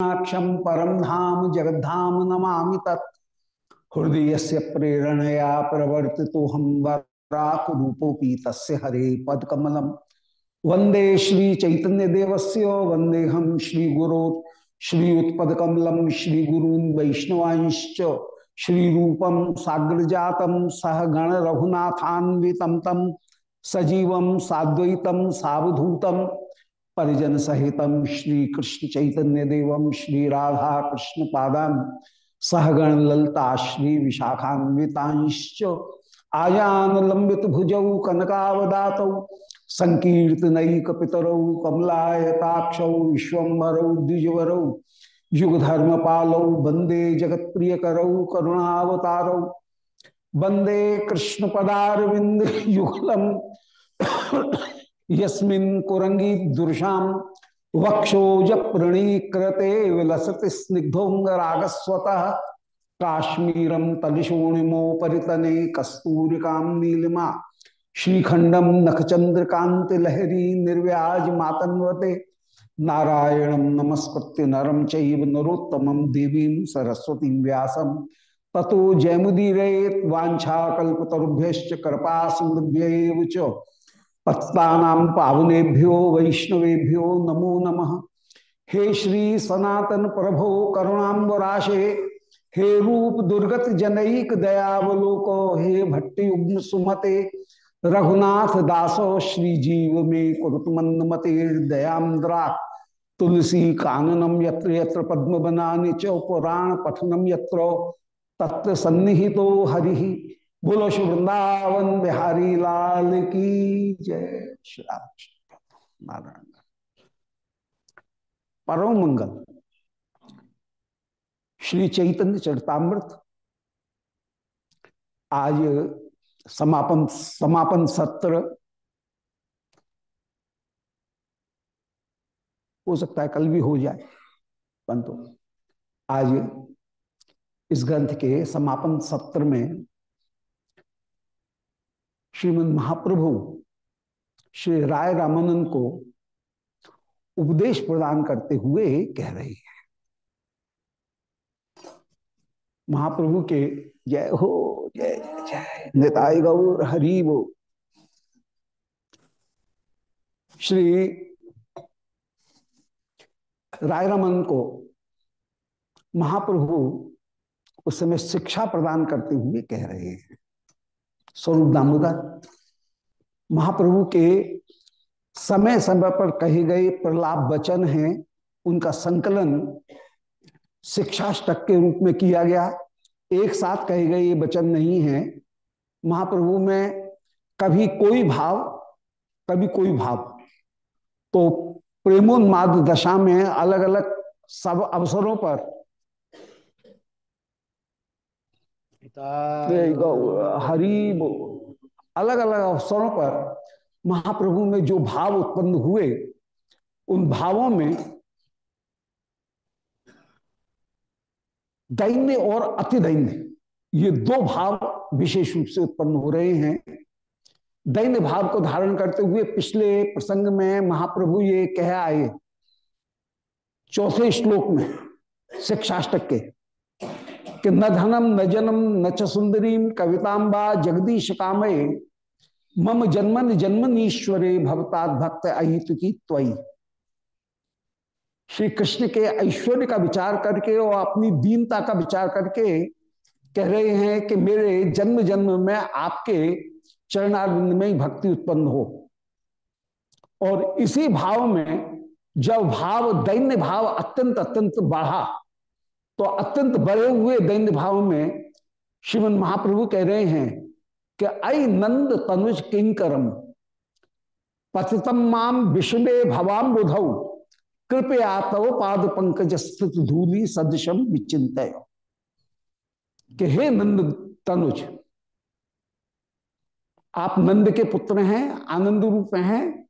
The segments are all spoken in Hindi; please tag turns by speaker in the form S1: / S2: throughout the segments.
S1: क्षम परम धाम जगद्धाम नमा तत्। हृदय से प्रेरणया प्रवर्ति तो हम वराक रूपोपी तस् हरे पदकमलम। वंदे श्री चैतन्य देवस्य वंदे हम श्री गुरो श्रीयुत्पकमलम श्री गुरून श्री रूपम साग्र जातम सह गण रघुनाथान्वितम तम सजीवम साद्वैतम सावधूतम परिजन सहितम श्री कृष्ण चैतन्य देवम श्री राधा कृष्ण पादाम सहगण ललता श्री विशाखान्विताश्च आयान लंबित भुजौ कनकावदात संकीर्तनक पितरौ कमलायताक्ष विश्वरौ द्विजवरौ युग धर्म पालौ वंदे जगत प्रिय करौ करुणावतारौ वंदे कृष्ण पदारविंद युगलम यस्मिन् कुरंगी दुर्शाम वक्षोज प्रणीकृते विलसति स्निग्धोंगरागस्वत काश्मीरम तलिशोणिमो परितने कस्तूरिकाम नीलिमा श्रीखंडम नखचंद्रकांति लहरी निर्व्याज मातन्वते नारायणं नमस्कृत्य नरम चैव नरोत्तमं देवीं सरस्वती व्यासं। ततो जयमुदीरे वाछाकल्पतरुभ्य कृपा सिंधुभ्य च पत्तानां पावनेभ्यो, वैष्णवेभ्यो नमो नमः। हे श्री सनातन प्रभो करुणाबराशे हे रूप दुर्गत जनईक दयावलोको, हे भट्टयुग्म सुमते, रघुनाथ दासो श्री जीव में कुरुत मंद मते तुलसी काननम यत्र यत्र पद्म बनाने च, पुराण पठनम यत्र, तत्र सन्निहितो हरि। बोलो श्री वृंदावन बिहारी लाल की जय श्री नारायण। परम मंगल। श्री चैतन्य चरतामृत। आज समापन समापन सत्र। हो सकता है कल भी हो जाए, परंतु आज इस ग्रंथ के समापन सत्र में श्रीमद महाप्रभु श्री राय रामानंद को उपदेश प्रदान करते हुए कह रहे हैं। महाप्रभु के जय हो, जय जय। निताय गौर हरि वो। श्री राय रमन को महाप्रभु उस समय शिक्षा प्रदान करते हुए कह रहे हैं। स्वरूप दामोदर। महाप्रभु के समय समय पर कहे गए प्रलाप वचन हैं, उनका संकलन शिक्षाष्टक के रूप में किया गया। एक साथ कहे गए ये वचन नहीं है। महाप्रभु में कभी कोई भाव, कभी कोई भाव। तो प्रेमोन्माद दशा में अलग अलग सब अवसरों पर हरि अलग अलग अवसरों पर महाप्रभु में जो भाव उत्पन्न हुए, उन भावों में दैन्य और अति दैन्य ये दो भाव विशेष रूप से उत्पन्न हो रहे हैं। दैन्य भाव को धारण करते हुए पिछले प्रसंग में महाप्रभु ये कह आए, चौथे श्लोक में, शिक्षाष्टक के कि न धनम, न जनम, न च सुंदरीम कवितांबा जगदीश कामय मम जन्मन जन्मन ईश्वरे भवतात भक्त अहित की त्वई श्री कृष्ण के ऐश्वर्य का विचार करके और अपनी दीनता का विचार करके कह रहे हैं कि मेरे जन्म जन्म में आपके चरणारविंद में ही भक्ति उत्पन्न हो। और इसी भाव में जब भाव, दैन्य भाव अत्यंत अत्यंत बढ़ा तो अत्यंत बढ़े हुए दैन्य भाव में श्रीमन महाप्रभु कह रहे हैं कि आई नंद तनुज किंकरम, पतितम माम विषमे भवाम बुधऊ कृपया तव पाद पंकज स्थित धूली सदृशम विचिंत कि हे नंद तनुज, आप नंद के पुत्र हैं, आनंद रूप हैं।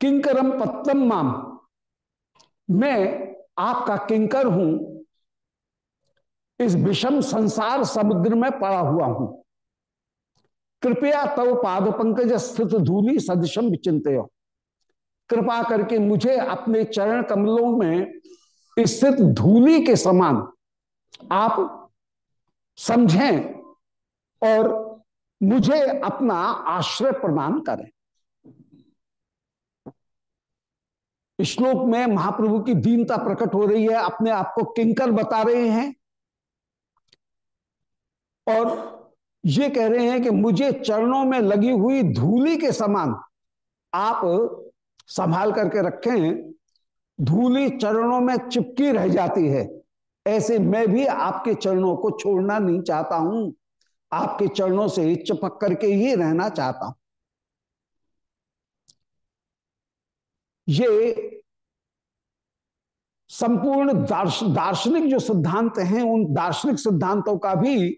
S1: किंकरम पत्तम माम, मैं आपका किंकर हूँ, इस विषम संसार समुद्र में पड़ा हुआ हूँ। कृपया तव पाद पंकज स्थित धूली सदृशम विचिंत कृपा करके मुझे अपने चरण कमलों में स्थित धूली के समान आप समझें और मुझे अपना आश्रय प्रदान करें। श्लोक में महाप्रभु की दीनता प्रकट हो रही है, अपने आप को किंकर बता रहे हैं। और ये कह रहे हैं कि मुझे चरणों में लगी हुई धूली के समान आप संभाल करके रखें, धूली चरणों में चिपकी रह जाती है। ऐसे मैं भी आपके चरणों को छोड़ना नहीं चाहता हूँ, आपके चरणों से चिपक करके ही रहना चाहता हूँ। ये संपूर्ण दार्श, दार्शनिक जो सिद्धांत हैं उन दार्शनिक सिद्धांतों का भी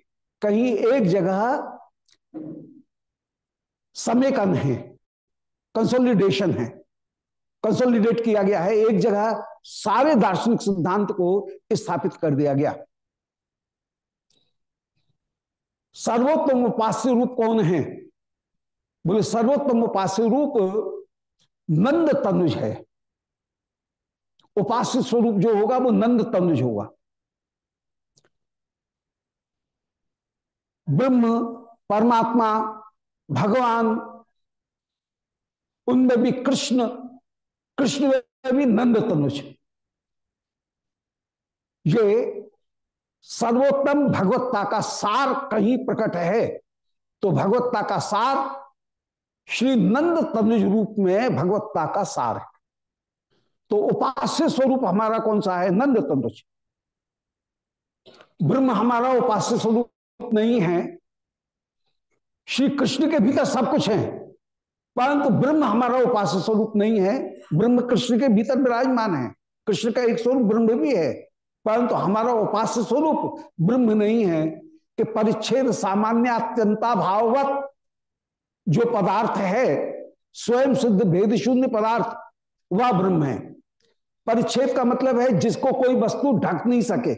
S1: कहीं एक जगह समेकन है कंसोलिडेशन है। कंसोलिडेट किया गया है एक जगह सारे दार्शनिक सिद्धांत को स्थापित कर दिया गया। सर्वोत्तम उपास्य रूप कौन है? बोले सर्वोत्तम उपास्य रूप नंद तनुज है। उपास्य स्वरूप जो होगा, वो नंद तनुज होगा। ब्रह्म, परमात्मा, भगवान, उनमें भी कृष्ण कृष्ण में भी नंद तनुज ये सर्वोत्तम भगवत्ता का सार कहीं प्रकट है तो भगवत्ता का सार श्री नंद तनुज रूप में भगवत्ता का सार है। तो उपास्य स्वरूप हमारा कौन सा है? नंद तनुज ब्रह्म हमारा उपास्य स्वरूप नहीं है। श्री कृष्ण के भीतर सब कुछ है। परंतु ब्रह्म हमारा उपास्य स्वरूप नहीं है। ब्रह्म कृष्ण के भीतर विराजमान है। कृष्ण का एक स्वरूप ब्रह्म भी है। परंतु हमारा उपास्य स्वरूप ब्रह्म नहीं है कि परिच्छेद सामान्य अत्यंता भाववत जो पदार्थ है, स्वयं सिद्ध भेद शून्य पदार्थ, वह ब्रह्म है। परिच्छेद का मतलब है जिसको कोई वस्तु ढक नहीं सके,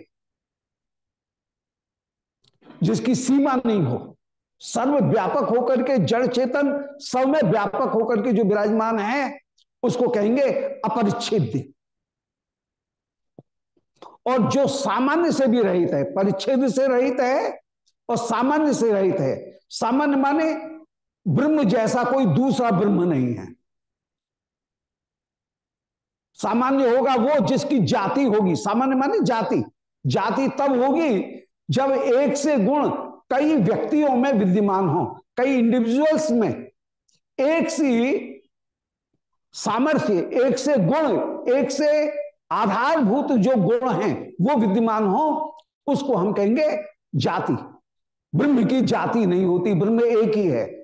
S1: जिसकी सीमा नहीं हो। सर्व व्यापक होकर के जड़ चेतन सब में व्यापक होकर के जो विराजमान है, उसको कहेंगे अपरिच्छेद। और जो सामान्य से भी रहित है, परिच्छेद से रहित है और सामान्य से रहित है, सामान्य माने ब्रह्म जैसा कोई दूसरा ब्रह्म नहीं है। सामान्य होगा वो जिसकी जाति होगी। सामान्य माने जाति। जाति तब होगी जब एक से गुण कई व्यक्तियों में विद्यमान हो, कई इंडिविजुअल्स में। एक सी सामर्थ्य, एक से गुण, एक से आधारभूत जो गुण हैं, वो विद्यमान हो, उसको हम कहेंगे जाति। ब्रह्म की जाति नहीं होती, ब्रह्म एक ही है।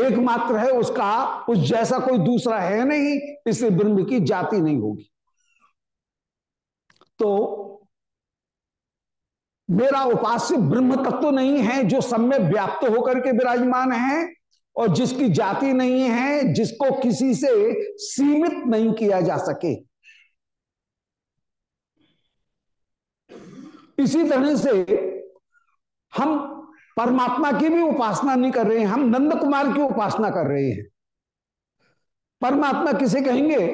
S1: एकमात्र है उसका, उस जैसा कोई दूसरा है नहीं, इसलिए ब्रह्म की जाति नहीं होगी। तो मेरा उपास्य ब्रह्म तत्व नहीं है, जो सब में व्याप्त होकर के विराजमान है, और जिसकी जाति नहीं है, जिसको किसी से सीमित नहीं किया जा सके। इसी तरह से हम परमात्मा की भी उपासना नहीं कर रहे हैं। हम नंद कुमार की उपासना कर रहे हैं। परमात्मा किसे कहेंगे?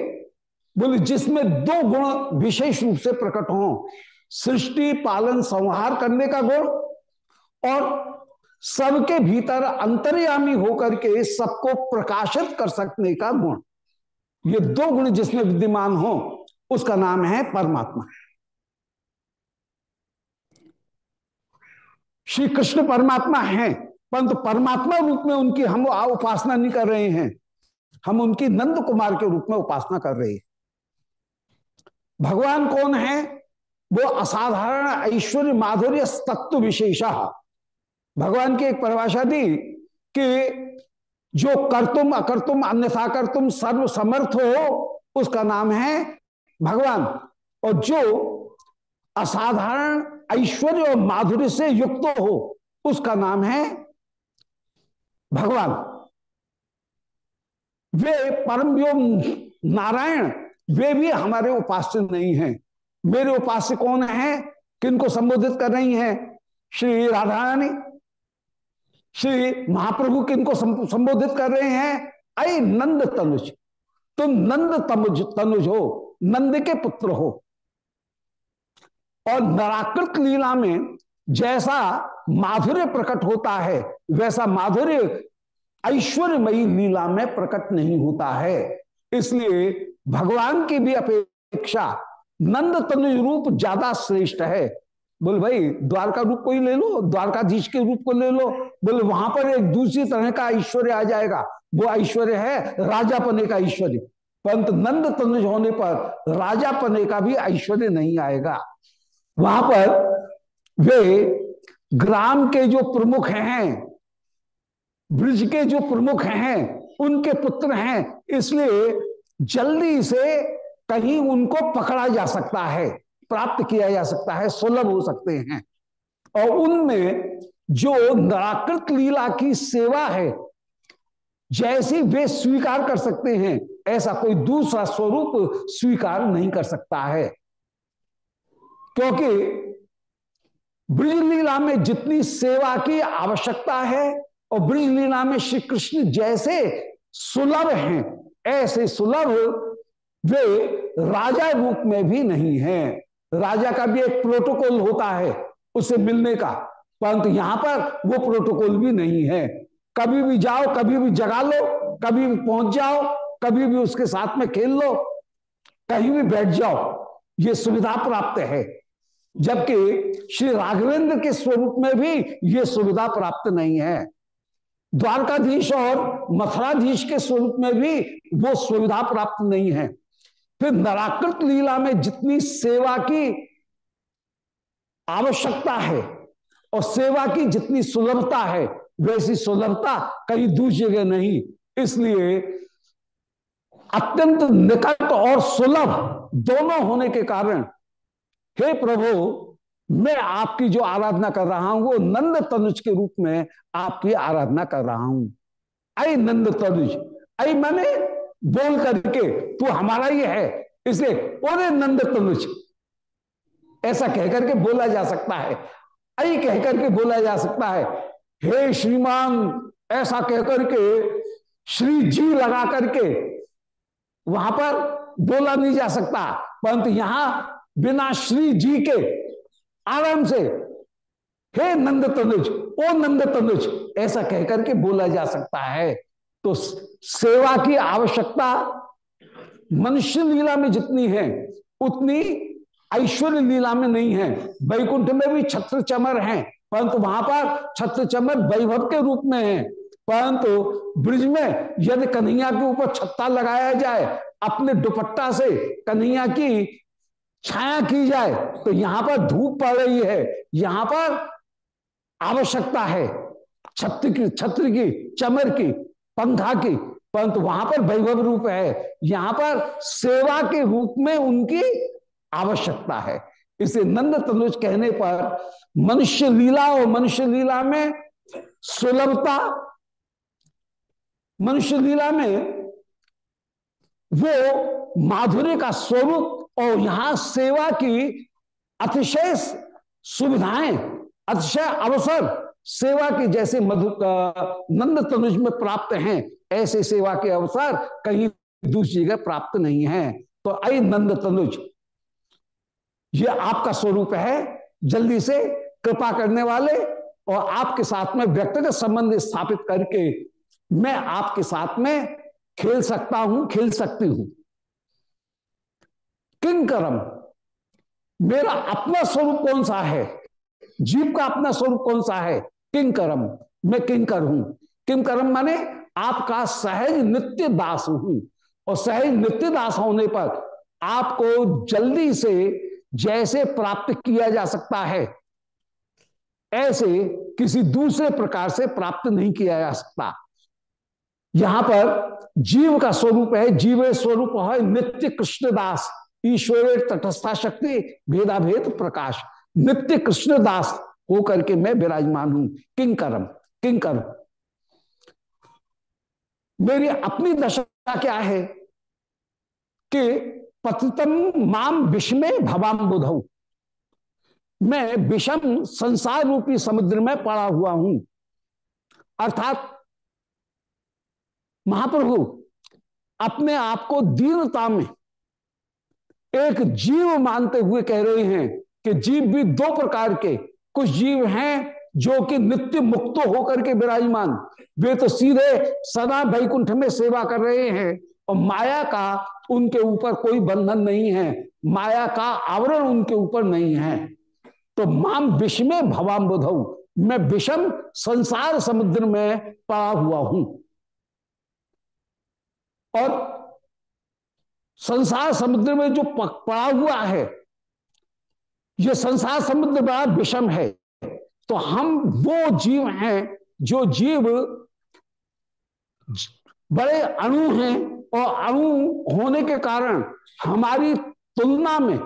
S1: बोले, जिसमें दो गुण विशेष रूप से प्रकट हों। सृष्टि, पालन, संहार करने का गुण और सबके भीतर अंतर्यामी होकर के सबको प्रकाशित कर सकने का गुण। ये दो गुण जिसमें विद्यमान हो, उसका नाम है परमात्मा। श्री कृष्ण परमात्मा हैं, परंतु परमात्मा रूप में उनकी हम उपासना नहीं कर रहे हैं। हम उनकी नंद कुमार के रूप में उपासना कर रहे हैं। भगवान कौन है? वो असाधारण ऐश्वर्य माधुर्य तत्व विशेष। भगवान की एक परिभाषा दी कि जो करतुम अकर्तुम अन्यथा करतुम सर्व समर्थ हो, उसका नाम है भगवान। और जो असाधारण ऐश्वर्य और माधुर्य से युक्त हो, उसका नाम है भगवान। वे परम नारायण, वे भी हमारे उपास्य नहीं हैं। मेरे उपास्य कौन है? किनको संबोधित कर रही हैं? श्री राधा रानी श्री महाप्रभु किनको संबोधित कर रहे हैं? अय नंद तनुज, तुम नंद तमुज, तनुज हो, नंद के पुत्र हो। और नराकृत लीला में जैसा माधुर्य प्रकट होता है, वैसा माधुर्य ऐश्वर्यमयी लीला में प्रकट नहीं होता है। इसलिए भगवान की भी अपेक्षा नंद तनुज रूप ज़्यादा श्रेष्ठ है। बोल भाई, द्वारका रूप को ही ले लो, द्वारकाधीश के रूप को ले लो। बोले, वहाँ पर एक दूसरी तरह का ऐश्वर्य आ जाएगा। वो ऐश्वर्य है राजा पने का ऐश्वर्य। परंतु नंद तनुज होने पर राजा पने का भी ऐश्वर्य नहीं आएगा। वहाँ पर वे ग्राम के जो प्रमुख हैं, ब्रिज के जो प्रमुख हैं, उनके पुत्र हैं, इसलिए जल्दी से कहीं उनको पकड़ा जा सकता है, प्राप्त किया जा सकता है, सुलभ हो सकते हैं। और उनमें जो नराकृत लीला की सेवा है, जैसी वे स्वीकार कर सकते हैं, ऐसा कोई दूसरा स्वरूप स्वीकार नहीं कर सकता है। क्योंकि ब्रिज लीला में जितनी सेवा की आवश्यकता है और ब्रिज लीला में श्री कृष्ण जैसे सुलभ हैं, ऐसे सुलभ वे राजा रूप में भी नहीं है। राजा का भी एक प्रोटोकॉल होता है उसे मिलने का, परंतु यहाँ पर वो प्रोटोकॉल भी नहीं है। कभी भी जाओ, कभी भी जगा लो, कभी भी पहुँच जाओ, कभी भी उसके साथ में खेल लो, कहीं भी बैठ जाओ, ये सुविधा प्राप्त है। जबकि श्री राघवेंद्र के स्वरूप में भी ये सुविधा प्राप्त नहीं है। द्वारकाधीश और मथुराधीश के स्वरूप में भी वो सुविधा प्राप्त नहीं है। फिर नराकृत लीला में जितनी सेवा की आवश्यकता है और सेवा की जितनी सुलभता है, वैसी सुलभता कहीं दूसरी जगह नहीं। इसलिए अत्यंत निकट और सुलभ दोनों होने के कारण हे प्रभु, मैं आपकी जो आराधना कर रहा हूँ, वो नंद तनुज के रूप में आपकी आराधना कर रहा हूँ। आई नंद तनुज, आई मैंने बोल करके, तू हमारा ही है, इसलिए ओरे नंद तनुज। ऐसा कहकर के बोला जा सकता है। आई कहकर के बोला जा सकता है, हे श्रीमान, ऐसा कहकर के श्री जी लगा करके वहाँ पर बोला नहीं जा सकता, परंतु यहाँ बिना श्री जी के आराम से, हे नंद तनुज, ओ नंद तनुज, ऐसा कहकर के बोला जा सकता है। तो सेवा की आवश्यकता मनुष्य लीला में जितनी है, उतनी ऐश्वर्य लीला में नहीं है। वैकुंठ में भी छत्र चमर है, परंतु वहाँ पर छत्र चमर वैभव के रूप में है। परंतु ब्रिज में यदि कन्हैया के ऊपर छत्ता लगाया जाए, अपने दुपट्टा से कन्हैया की छाया की जाए तो यहाँ पर धूप पड़ रही है, यहाँ पर आवश्यकता है, छत्र की छत्र की, चमर की, पंखा की, परंतु वहाँ पर वैभव रूप है, यहाँ पर सेवा के रूप में उनकी आवश्यकता है। इसे नंद तनुज कहने पर मनुष्य लीला और मनुष्य लीला में सुलभता, मनुष्य लीला में वो माधुर्य का स्वरूप और यहाँ सेवा की अतिशय सुविधाएँ, अतिशय अवसर सेवा के, जैसे मधु नंद तनुज में प्राप्त हैं, ऐसे सेवा के अवसर कहीं दूसरी जगह प्राप्त नहीं है। तो अय नंद तनुज, ये आपका स्वरूप है, जल्दी से कृपा करने वाले और आपके साथ में व्यक्तिगत संबंध स्थापित करके मैं आपके साथ में खेल सकता हूँ, खेल सकती हूँ। किंग करम मेरा अपना स्वरूप कौन सा है? जीव का अपना स्वरूप कौन सा है? किंग करम मैं किंकर हूँ। किंग करम माने आपका सहज नित्य दास हूँ। और सहज नित्य दास होने पर आपको जल्दी से जैसे प्राप्त किया जा सकता है, ऐसे किसी दूसरे प्रकार से प्राप्त नहीं किया जा सकता। यहाँ पर जीव का स्वरूप है, जीव स्वरूप है नित्य कृष्णदास। ईश्वर तटस्था शक्ति भेदाभेद, प्रकाश। नित्य कृष्णदास होकर के मैं विराजमान हूँ। किंकरम किंकर मेरी अपनी दशा क्या है? कि पतितम माम विषमे भवाम बुधऊ मैं विषम संसार रूपी समुद्र में पड़ा हुआ हूँ। अर्थात महाप्रभु, अपने आप को दीनता में एक जीव मानते हुए कह रहे हैं कि जीव भी दो प्रकार के कुछ जीव हैं जो कि नित्य मुक्त होकर के विराजमान। वे तो सीधे सदा वैकुंठ में सेवा कर रहे हैं और माया का उनके ऊपर कोई बंधन नहीं है। माया का आवरण उनके ऊपर नहीं है। तो माम विषमे भवाम बुधऊ मैं विषम संसार समुद्र में पड़ा हुआ हूँ। और संसार समुद्र में जो पड़ा हुआ है, ये संसार समुद्र बड़ा विषम है। तो हम वो जीव हैं, जो जीव बड़े अणु हैं और अणु होने के कारण हमारी तुलना में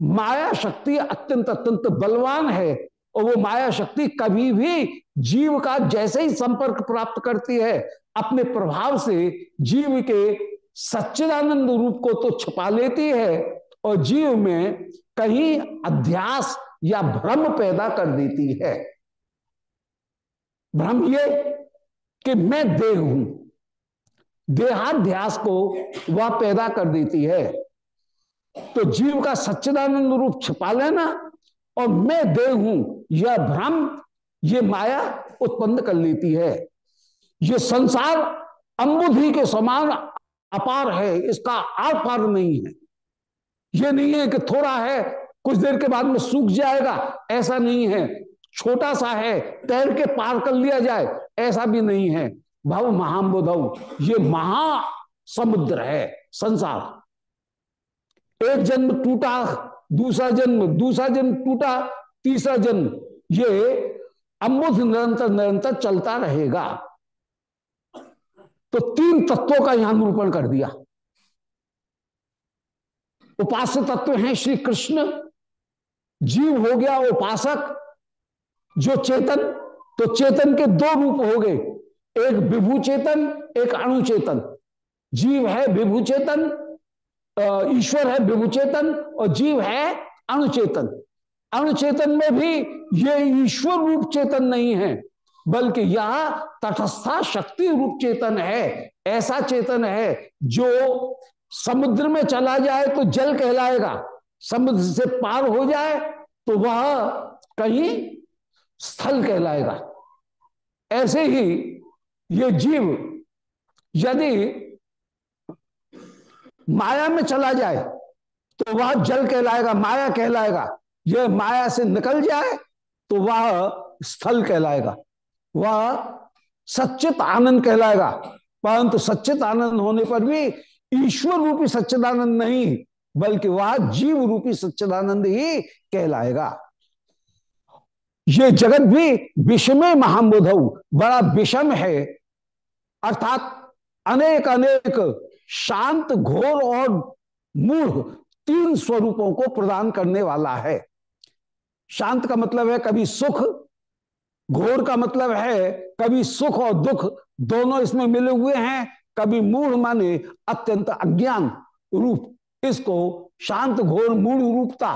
S1: माया शक्ति अत्यंत अत्यंत बलवान है और वो माया शक्ति कभी भी जीव का जैसे ही संपर्क प्राप्त करती है, अपने प्रभाव से जीव के सच्चिदानंद रूप को तो छुपा लेती है और जीव में कहीं अध्यास या भ्रम पैदा कर देती है। भ्रम ये कि मैं देह हूँ, देहाध्यास को वह पैदा कर देती है। तो जीव का सच्चिदानंद रूप छिपा लेना और मैं देह हूँ, यह भ्रम, ये माया उत्पन्न कर लेती है। ये संसार अंबुधि के समान अपार है, इसका आर पार नहीं है। ये नहीं है कि थोड़ा है, कुछ देर के बाद में सूख जाएगा, ऐसा नहीं है। छोटा सा है, तैर के पार कर लिया जाए, ऐसा भी नहीं है। भाव महाबोधव ये महा समुद्र है, संसार। एक जन्म टूटा, दूसरा जन्म दूसरा जन्म टूटा, तीसरा जन्म। ये अम्बुध निरंतर निरंतर चलता रहेगा। तो तीन तत्वों का यहाँ निरूपण कर दिया। उपास्य तत्व हैं श्री कृष्ण, जीव हो गया उपासक, जो चेतन तो चेतन के दो रूप हो गए, एक विभू चेतन, एक अणुचेतन जीव है विभू चेतन ईश्वर है विभू चेतन, और जीव है अणुचेतन अणुचेतन में भी ये ईश्वर रूप चेतन नहीं है। बल्कि यह तटस्था शक्ति रूप चेतन है, ऐसा चेतन है, जो समुद्र में चला जाए तो जल कहलाएगा, समुद्र से पार हो जाए तो वह कहीं स्थल कहलाएगा। ऐसे ही ये जीव यदि माया में चला जाए तो वह जल कहलाएगा, माया कहलाएगा। यह माया से निकल जाए तो वह स्थल कहलाएगा। वह सच्चित आनंद कहलाएगा। परंतु सच्चित आनंद होने पर भी ईश्वर रूपी सच्चिदानंद नहीं, बल्कि वह जीव रूपी सच्चिदानंद ही कहलाएगा। ये जगत भी विषमे महाबोधव बड़ा विषम है। अर्थात अनेक अनेक शांत, घोर और मूढ़ तीन स्वरूपों को प्रदान करने वाला है। शांत का मतलब है कभी सुख घोर का मतलब है, कभी सुख और दुख दोनों इसमें मिले हुए हैं, कभी मूढ़ माने अत्यंत अज्ञान रूप। इसको शांत घोर मूढ़ रूपता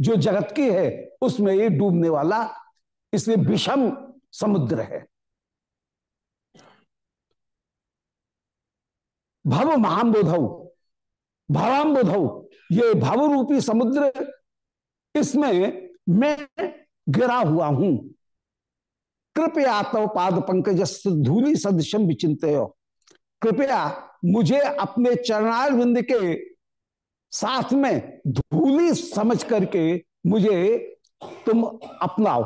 S1: जो जगत की है, उसमें ये डूबने वाला, इसलिए विषम समुद्र है। भव महाबोधव भवाम्बोधव ये भव रूपी समुद्र, इसमें मैं गिरा हुआ हूँ। कृपया तव पाद पंकज धूली सदृशम विचिंत कृपया मुझे अपने चरणार बिंद के साथ में धूली समझ करके मुझे तुम अपनाओ।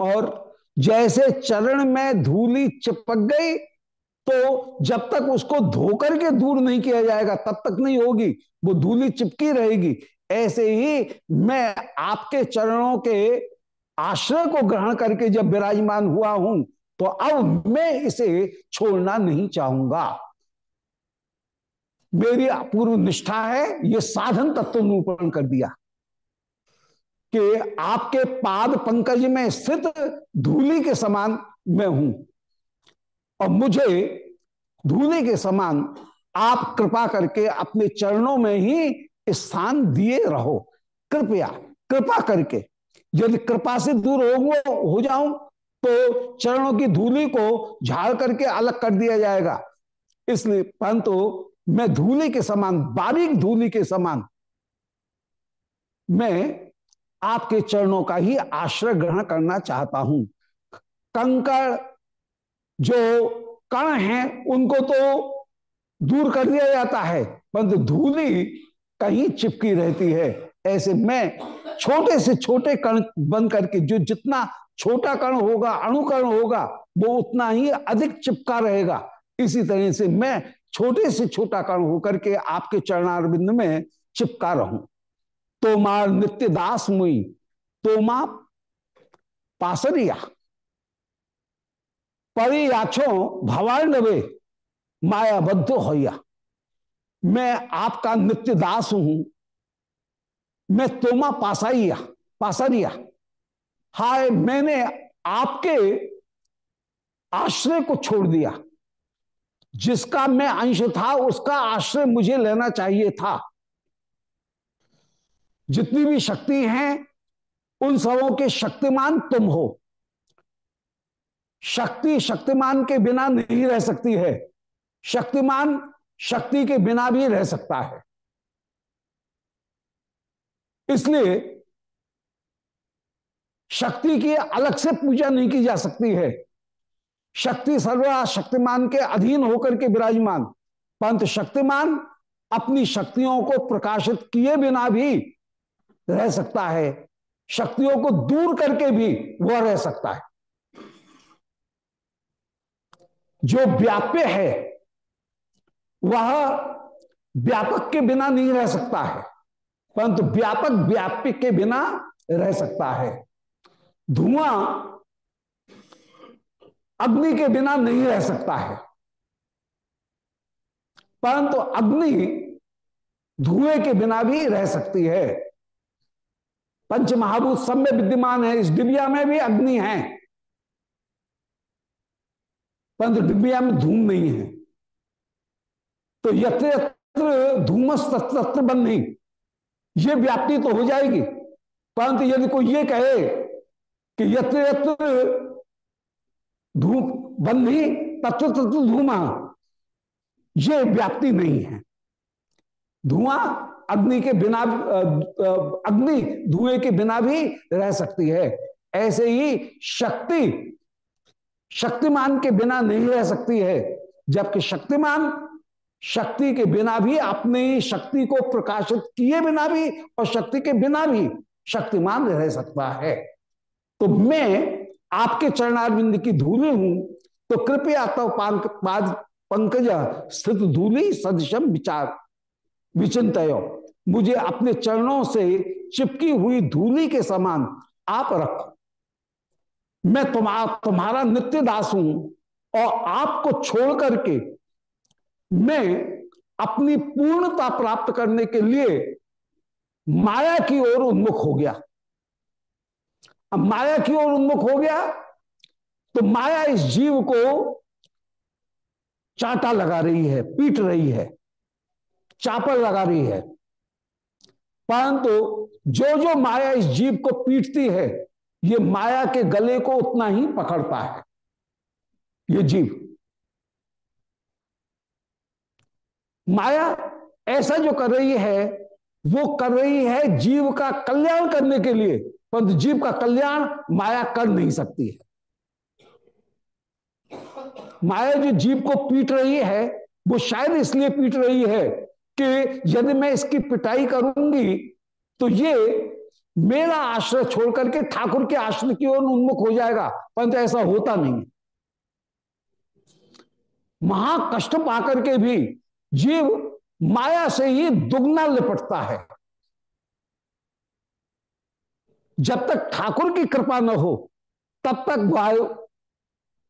S1: और जैसे चरण में धूली चिपक गई तो जब तक उसको धोकर के दूर नहीं किया जाएगा, तब तक नहीं होगी। वो धूली चिपकी रहेगी। ऐसे ही मैं आपके चरणों के आश्रय को ग्रहण करके जब विराजमान हुआ हूँ तो अब मैं इसे छोड़ना नहीं चाहूँगा। मेरी अपूर्व निष्ठा है, ये साधन तत्व निरूपण कर दिया कि आपके पाद पंकज में स्थित धूली के समान मैं हूँ और मुझे धूली के समान आप कृपा करके अपने चरणों में ही स्थान दिए रहो। कृपया, कृपा करके यदि कृपा से दूर हो हो जाऊँ तो चरणों की धूली को झाड़ करके अलग कर दिया जाएगा। इसलिए परंतु मैं धूली के समान, बारीक धूली के समान, मैं आपके चरणों का ही आश्रय ग्रहण करना चाहता हूँ। कंकड़ जो कण है, उनको तो दूर कर दिया जाता है, परंतु धूली कहीं चिपकी रहती है। ऐसे मैं छोटे से छोटे कण बन करके जो जितना छोटा कण होगा अणुकण होगा, वो उतना ही अधिक चिपका रहेगा। इसी तरह से मैं छोटे से छोटा कण होकर के आपके चरणारविंद में चिपका रहूँ। तो मार नित्य दास मुई तो माँ पासरिया परियाछो भवान नवे मायाबद्ध होया मैं आपका नित्य दास हूँ मैं तोमा पासाइया पासरिया हाय, मैंने आपके आश्रय को छोड़ दिया। जिसका मैं अंश था, उसका आश्रय मुझे लेना चाहिए था। जितनी भी शक्ति हैं, उन सबों के शक्तिमान तुम हो। शक्ति शक्तिमान के बिना नहीं रह सकती है। शक्तिमान शक्ति के बिना भी रह सकता है। इसलिए शक्ति की अलग से पूजा नहीं की जा सकती है। शक्ति सर्वदा शक्तिमान के अधीन होकर के विराजमान। परंतु शक्तिमान अपनी शक्तियों को प्रकाशित किए बिना भी रह सकता है। शक्तियों को दूर करके भी वह रह सकता है। जो व्याप्य है, वह व्यापक के बिना नहीं रह सकता है। परंतु व्यापक व्याप्य के बिना रह सकता है। धुआँ अग्नि के बिना नहीं रह सकता है। परंतु अग्नि धुएँ के बिना भी रह सकती है। पंच महाभूत सब में विद्यमान है, इस डिबिया में भी अग्नि है। परंतु डिबिया में धूम नहीं है। तो यत्र यत्र धूमस तत्र बन नहीं। ये व्याप्ति तो हो जाएगी। परंतु यदि कोई ये कहे कि यत्र यत्र धूप बंधी तत्व तत्व धूमा, ये व्याप्ति नहीं है। धुआँ अग्नि के बिना अग्नि धुएँ के बिना भी रह सकती है। ऐसे ही शक्ति, शक्तिमान के बिना नहीं रह सकती है। जबकि शक्तिमान शक्ति के बिना भी अपनी शक्ति को प्रकाशित किए बिना भी और शक्ति के बिना भी शक्तिमान रह सकता है। तो मैं आपके चरणारविंद की धूली हूँ तो कृपया तो पाद पंकज स्थित धूली सदृशम विचार विचिंत मुझे अपने चरणों से चिपकी हुई धूली के समान आप रखो। मैं तुम्हारा तुम्हारा नित्य दास हूँ और आपको छोड़ करके मैं अपनी पूर्णता प्राप्त करने के लिए माया की ओर उन्मुख हो गया। अब माया की ओर उन्मुख हो गया तो माया इस जीव को चाटा लगा रही है, पीट रही है चापर लगा रही है। परंतु जो जो माया इस जीव को पीटती है, ये माया के गले को उतना ही पकड़ता है, ये जीव। माया ऐसा जो कर रही है, वो कर रही है जीव का कल्याण करने के लिए, परंतु जीव का कल्याण माया कर नहीं सकती है। माया जो जीव को पीट रही है, वो शायद इसलिए पीट रही है कि यदि मैं इसकी पिटाई करूँगी तो ये मेरा आश्रय छोड़ करके ठाकुर के आश्रय की ओर उन्मुख हो जाएगा, परंतु ऐसा होता नहीं महा कष्ट पाकर के भी जीव माया से ही दुगना लिपटता है। जब तक ठाकुर की कृपा न हो, तब तक वायु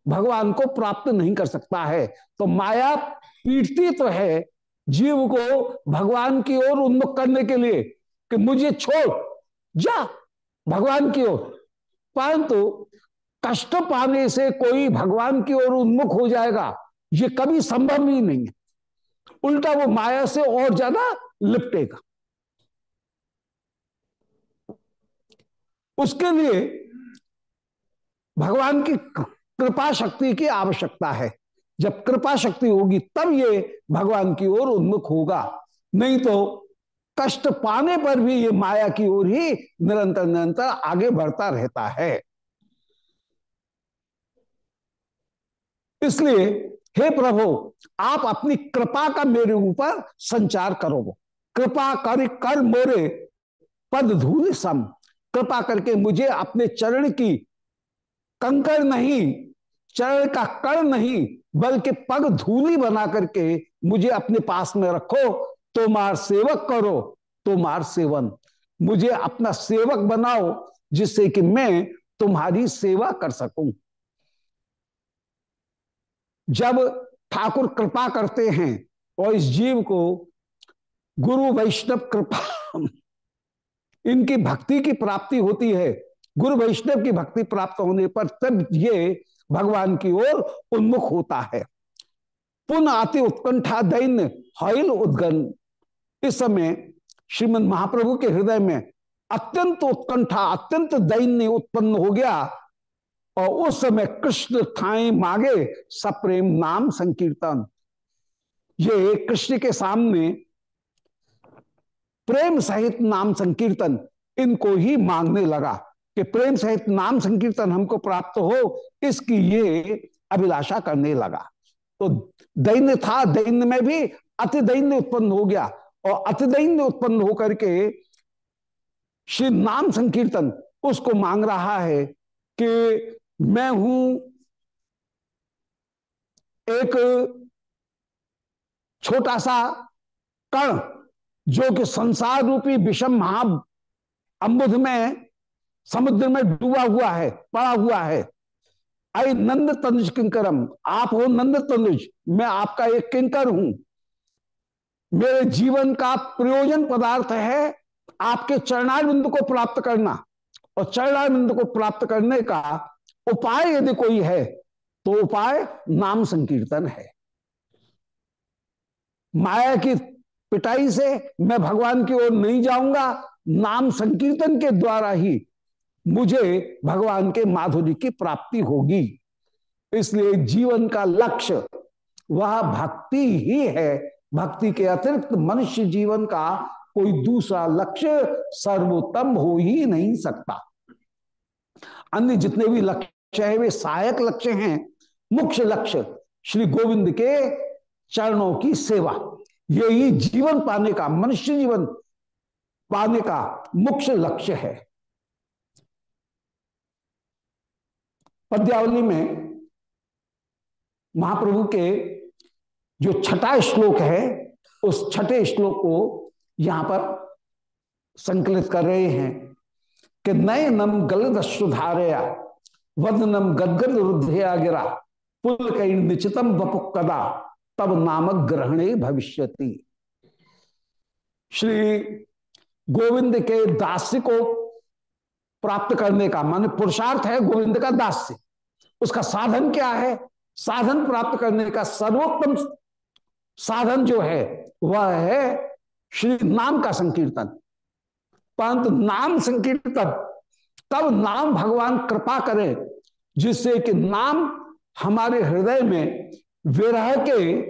S1: भगवान को प्राप्त नहीं कर सकता है। तो माया पीटती तो है जीव को भगवान की ओर उन्मुख करने के लिए कि मुझे छोड़, जा भगवान की ओर। परंतु कष्ट पाने से कोई भगवान की ओर उन्मुख हो जाएगा, ये कभी संभव ही नहीं है। उल्टा वो माया से और ज़्यादा लिपटेगा। उसके लिए भगवान की कृपा शक्ति की आवश्यकता है। जब कृपा शक्ति होगी, तब ये भगवान की ओर उन्मुख होगा। नहीं तो कष्ट पाने पर भी ये माया की ओर ही निरंतर निरंतर आगे बढ़ता रहता है। इसलिए हे प्रभु, आप अपनी कृपा का मेरे ऊपर संचार करो। कृपा कर कर मोरे पद धूल सम। कृपा करके मुझे अपने चरण की कंकर नहीं, चरण का कण नहीं, बल्कि पग धूली बना करके मुझे अपने पास में रखो। तो मार सेवक करो तो मार सेवन। मुझे अपना सेवक बनाओ, जिससे कि मैं तुम्हारी सेवा कर सकूँ। जब ठाकुर कृपा करते हैं और इस जीव को गुरु वैष्णव कृपा, इनकी भक्ति की प्राप्ति होती है, गुरु वैष्णव की भक्ति प्राप्त होने पर तब ये भगवान की ओर उन्मुख होता है। पुनः अति उत्कंठा दैन्य हईल उद्गन। इस समय श्रीमद महाप्रभु के हृदय में अत्यंत उत्कंठा, अत्यंत दैन्य उत्पन्न हो गया। और उस समय कृष्ण ठाई मांगे सप्रेम नाम संकीर्तन। ये कृष्ण के सामने प्रेम सहित नाम संकीर्तन इनको ही मांगने लगा कि प्रेम सहित नाम संकीर्तन हमको प्राप्त हो, इसकी ये अभिलाषा करने लगा। तो दैन्य था, दैन्य में भी अति दैन्य उत्पन्न हो गया और अति दैन्य उत्पन्न होकर के श्री नाम संकीर्तन उसको मांग रहा है कि मैं हूँ एक छोटा सा कण जो कि संसार रूपी विषम महा अम्बुध में, समुद्र में डूबा हुआ है, पड़ा हुआ है। आई नंद तनुज किंकरम, आप हो नंद तनुज, मैं आपका एक किंकर हूँ। मेरे जीवन का प्रयोजन पदार्थ है आपके चरणारविंद को प्राप्त करना और चरणारविंद को प्राप्त करने का उपाय यदि कोई है तो उपाय नाम संकीर्तन है। माया की पिटाई से मैं भगवान की ओर नहीं जाऊँगा, नाम संकीर्तन के द्वारा ही मुझे भगवान के माधुरी की प्राप्ति होगी। इसलिए जीवन का लक्ष्य, वह भक्ति ही है। भक्ति के अतिरिक्त मनुष्य जीवन का कोई दूसरा लक्ष्य सर्वोत्तम हो ही नहीं सकता। अन्य जितने भी लक्ष्य है वे सहायक लक्ष्य हैं, मुख्य लक्ष्य श्री गोविंद के चरणों की सेवा। यही जीवन पाने का, मनुष्य जीवन पाने का मुख्य लक्ष्य है। पद्यावली में महाप्रभु के जो छठा श्लोक है, उस छठे श्लोक को यहाँ पर संकलित कर रहे हैं कि नए नम गलदश्रुधारया वदनम गदगद रुद्धया गिरा पुल कई निचितम बपुकदा तब नामक ग्रहणे भविष्यति। श्री गोविंद के दास्य को प्राप्त करने का मान पुरुषार्थ है गोविंद का दास्य। उसका साधन क्या है? साधन प्राप्त करने का सर्वोत्तम साधन जो है, वह है श्री नाम का संकीर्तन। परंतु नाम संकीर्तन तब नाम भगवान कृपा करे, जिससे कि नाम हमारे हृदय में विरह के,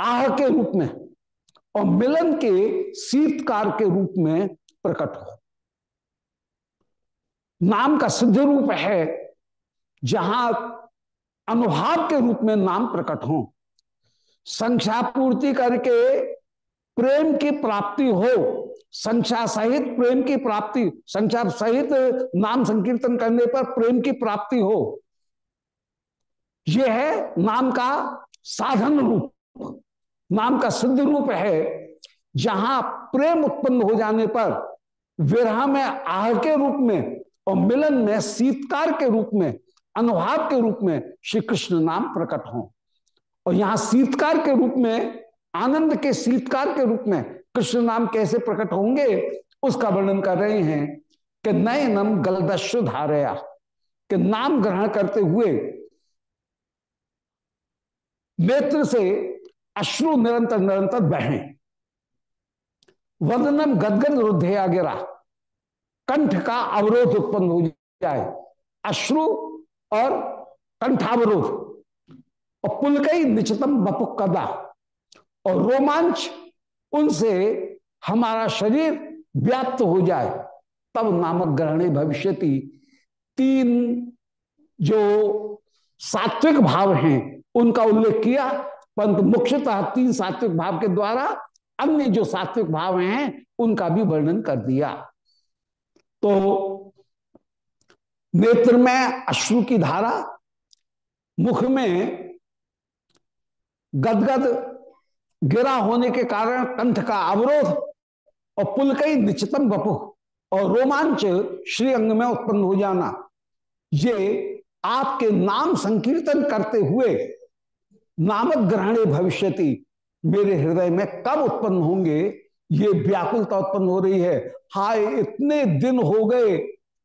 S1: आह के रूप में और मिलन के शीतकार के रूप में प्रकट हो। नाम का सिद्ध रूप है, जहाँ अनुभाव के रूप में नाम प्रकट हो। संख्या पूर्ति करके प्रेम की प्राप्ति हो संख्या सहित प्रेम की प्राप्ति संख्या सहित नाम संकीर्तन करने पर प्रेम की प्राप्ति हो। यह है नाम का साधन रूप। नाम का सिद्ध रूप है। जहाँ प्रेम उत्पन्न हो जाने पर विरह में आह के रूप में और मिलन में, शीतकार के रूप में अनुभाव के रूप में श्री कृष्ण नाम प्रकट हो। और यहाँ शीतकार के रूप में, आनंद के शीतकार के रूप में कृष्ण नाम कैसे प्रकट होंगे? उसका वर्णन कर रहे हैं कि नए नम धारया। कि नाम ग्रहण करते हुए नेत्र से अश्रु निरंतर निरंतर बहे। वदनम गदगद रुद्धया गिरा कंठ का अवरोध उत्पन्न हो जाए। अश्रु और कंठावरोध। और पुलकई निचतम बपुक कदा और रोमांच उनसे हमारा शरीर व्याप्त हो जाए, तब नामक ग्रहणे भविष्य तीन जो सात्विक भाव हैं, उनका उल्लेख किया। परंतु मुख्यतः तीन सात्विक भाव के द्वारा अन्य जो सात्विक भाव हैं, उनका भी वर्णन कर दिया। तो नेत्र में अश्रु की धारा, मुख में गदगद गिरा होने के कारण कंठ का अवरोध और पुलकई निचतम बपु और रोमांच श्री अंग में उत्पन्न हो जाना। ये आपके नाम संकीर्तन करते हुए नामक ग्रहणे भविष्यति मेरे हृदय में कब उत्पन्न होंगे, ये व्याकुलता उत्पन्न हो रही है। हाय, इतने दिन हो गए,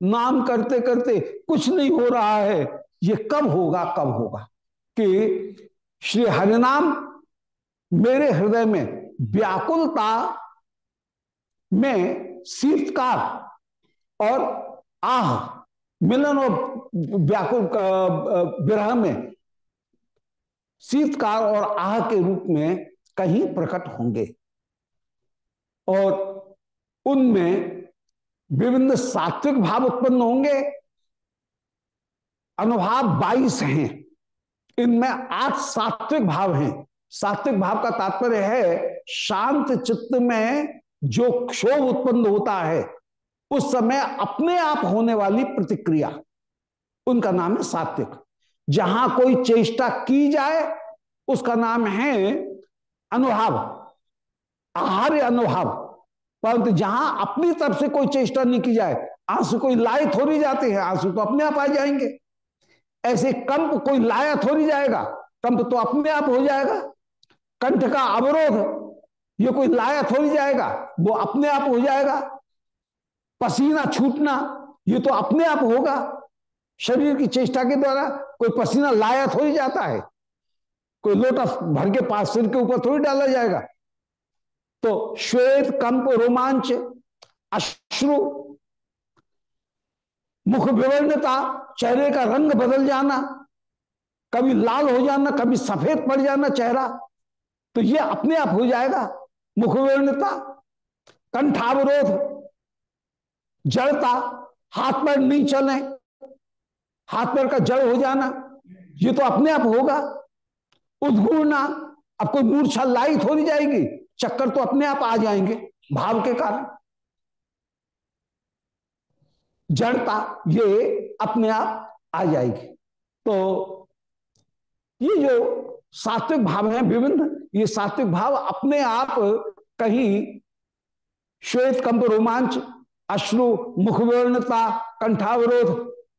S1: नाम करते करते कुछ नहीं हो रहा है। ये कब होगा कब होगा? कि श्री हरिनाम मेरे हृदय में व्याकुलता में शीतकार और आह, मिलन और व्याकुल विरह में शीतकार और आह के रूप में कहीं प्रकट होंगे। और उनमें विभिन्न सात्विक भाव उत्पन्न होंगे। अनुभाव बाईस हैं। इनमें आठ सात्विक भाव हैं। सात्विक भाव का तात्पर्य है, शांत चित्त में जो क्षोभ उत्पन्न होता है, उस समय अपने आप होने वाली प्रतिक्रिया। उनका नाम है सात्विक। जहाँ कोई चेष्टा की जाए, उसका नाम है अनुभाव, आहार्य अनुभाव। परंतु जहाँ अपनी तरफ़ से कोई चेष्टा नहीं की जाए, आँसू कोई लाए थोड़ी जाते हैं, आँसू तो अपने आप आ जाएँगे। ऐसे कंप कोई लाया थोड़ी जाएगा, कंप तो अपने आप हो जाएगा। कंठ का अवरोध, ये कोई लाया थोड़ी जाएगा, वो अपने आप हो जाएगा। पसीना छूटना, ये तो अपने आप होगा। शरीर की चेष्टा के द्वारा कोई पसीना लाया थोड़ी जाता है। कोई लोटा भर के पास सिर के ऊपर थोड़ी डाला जाएगा। तो श्वेत, कंप, रोमांच, अश्रु, मुख विवर्णता, चेहरे का रंग बदल जाना, कभी लाल हो जाना, कभी सफ़ेद पड़ जाना चेहरा तो ये अपने आप हो जाएगा। मुख विवर्णता कंठावरोध, जड़ता, हाथ पैर नहीं चले हाथ पैर का जड़ हो जाना, ये तो अपने आप होगा। उद्घूर्णा अब कोई मूर्छा लाई थोड़ी जाएगी, चक्कर तो अपने आप आ जाएँगे, भाव के कारण। जड़ता, ये अपने आप आ जाएगी। तो ये जो सात्विक भाव है विभिन्न। ये सात्विक भाव अपने आप कहीं श्वेत, कंप, रोमांच, अश्रु, मुखवर्णता, कंठावरोध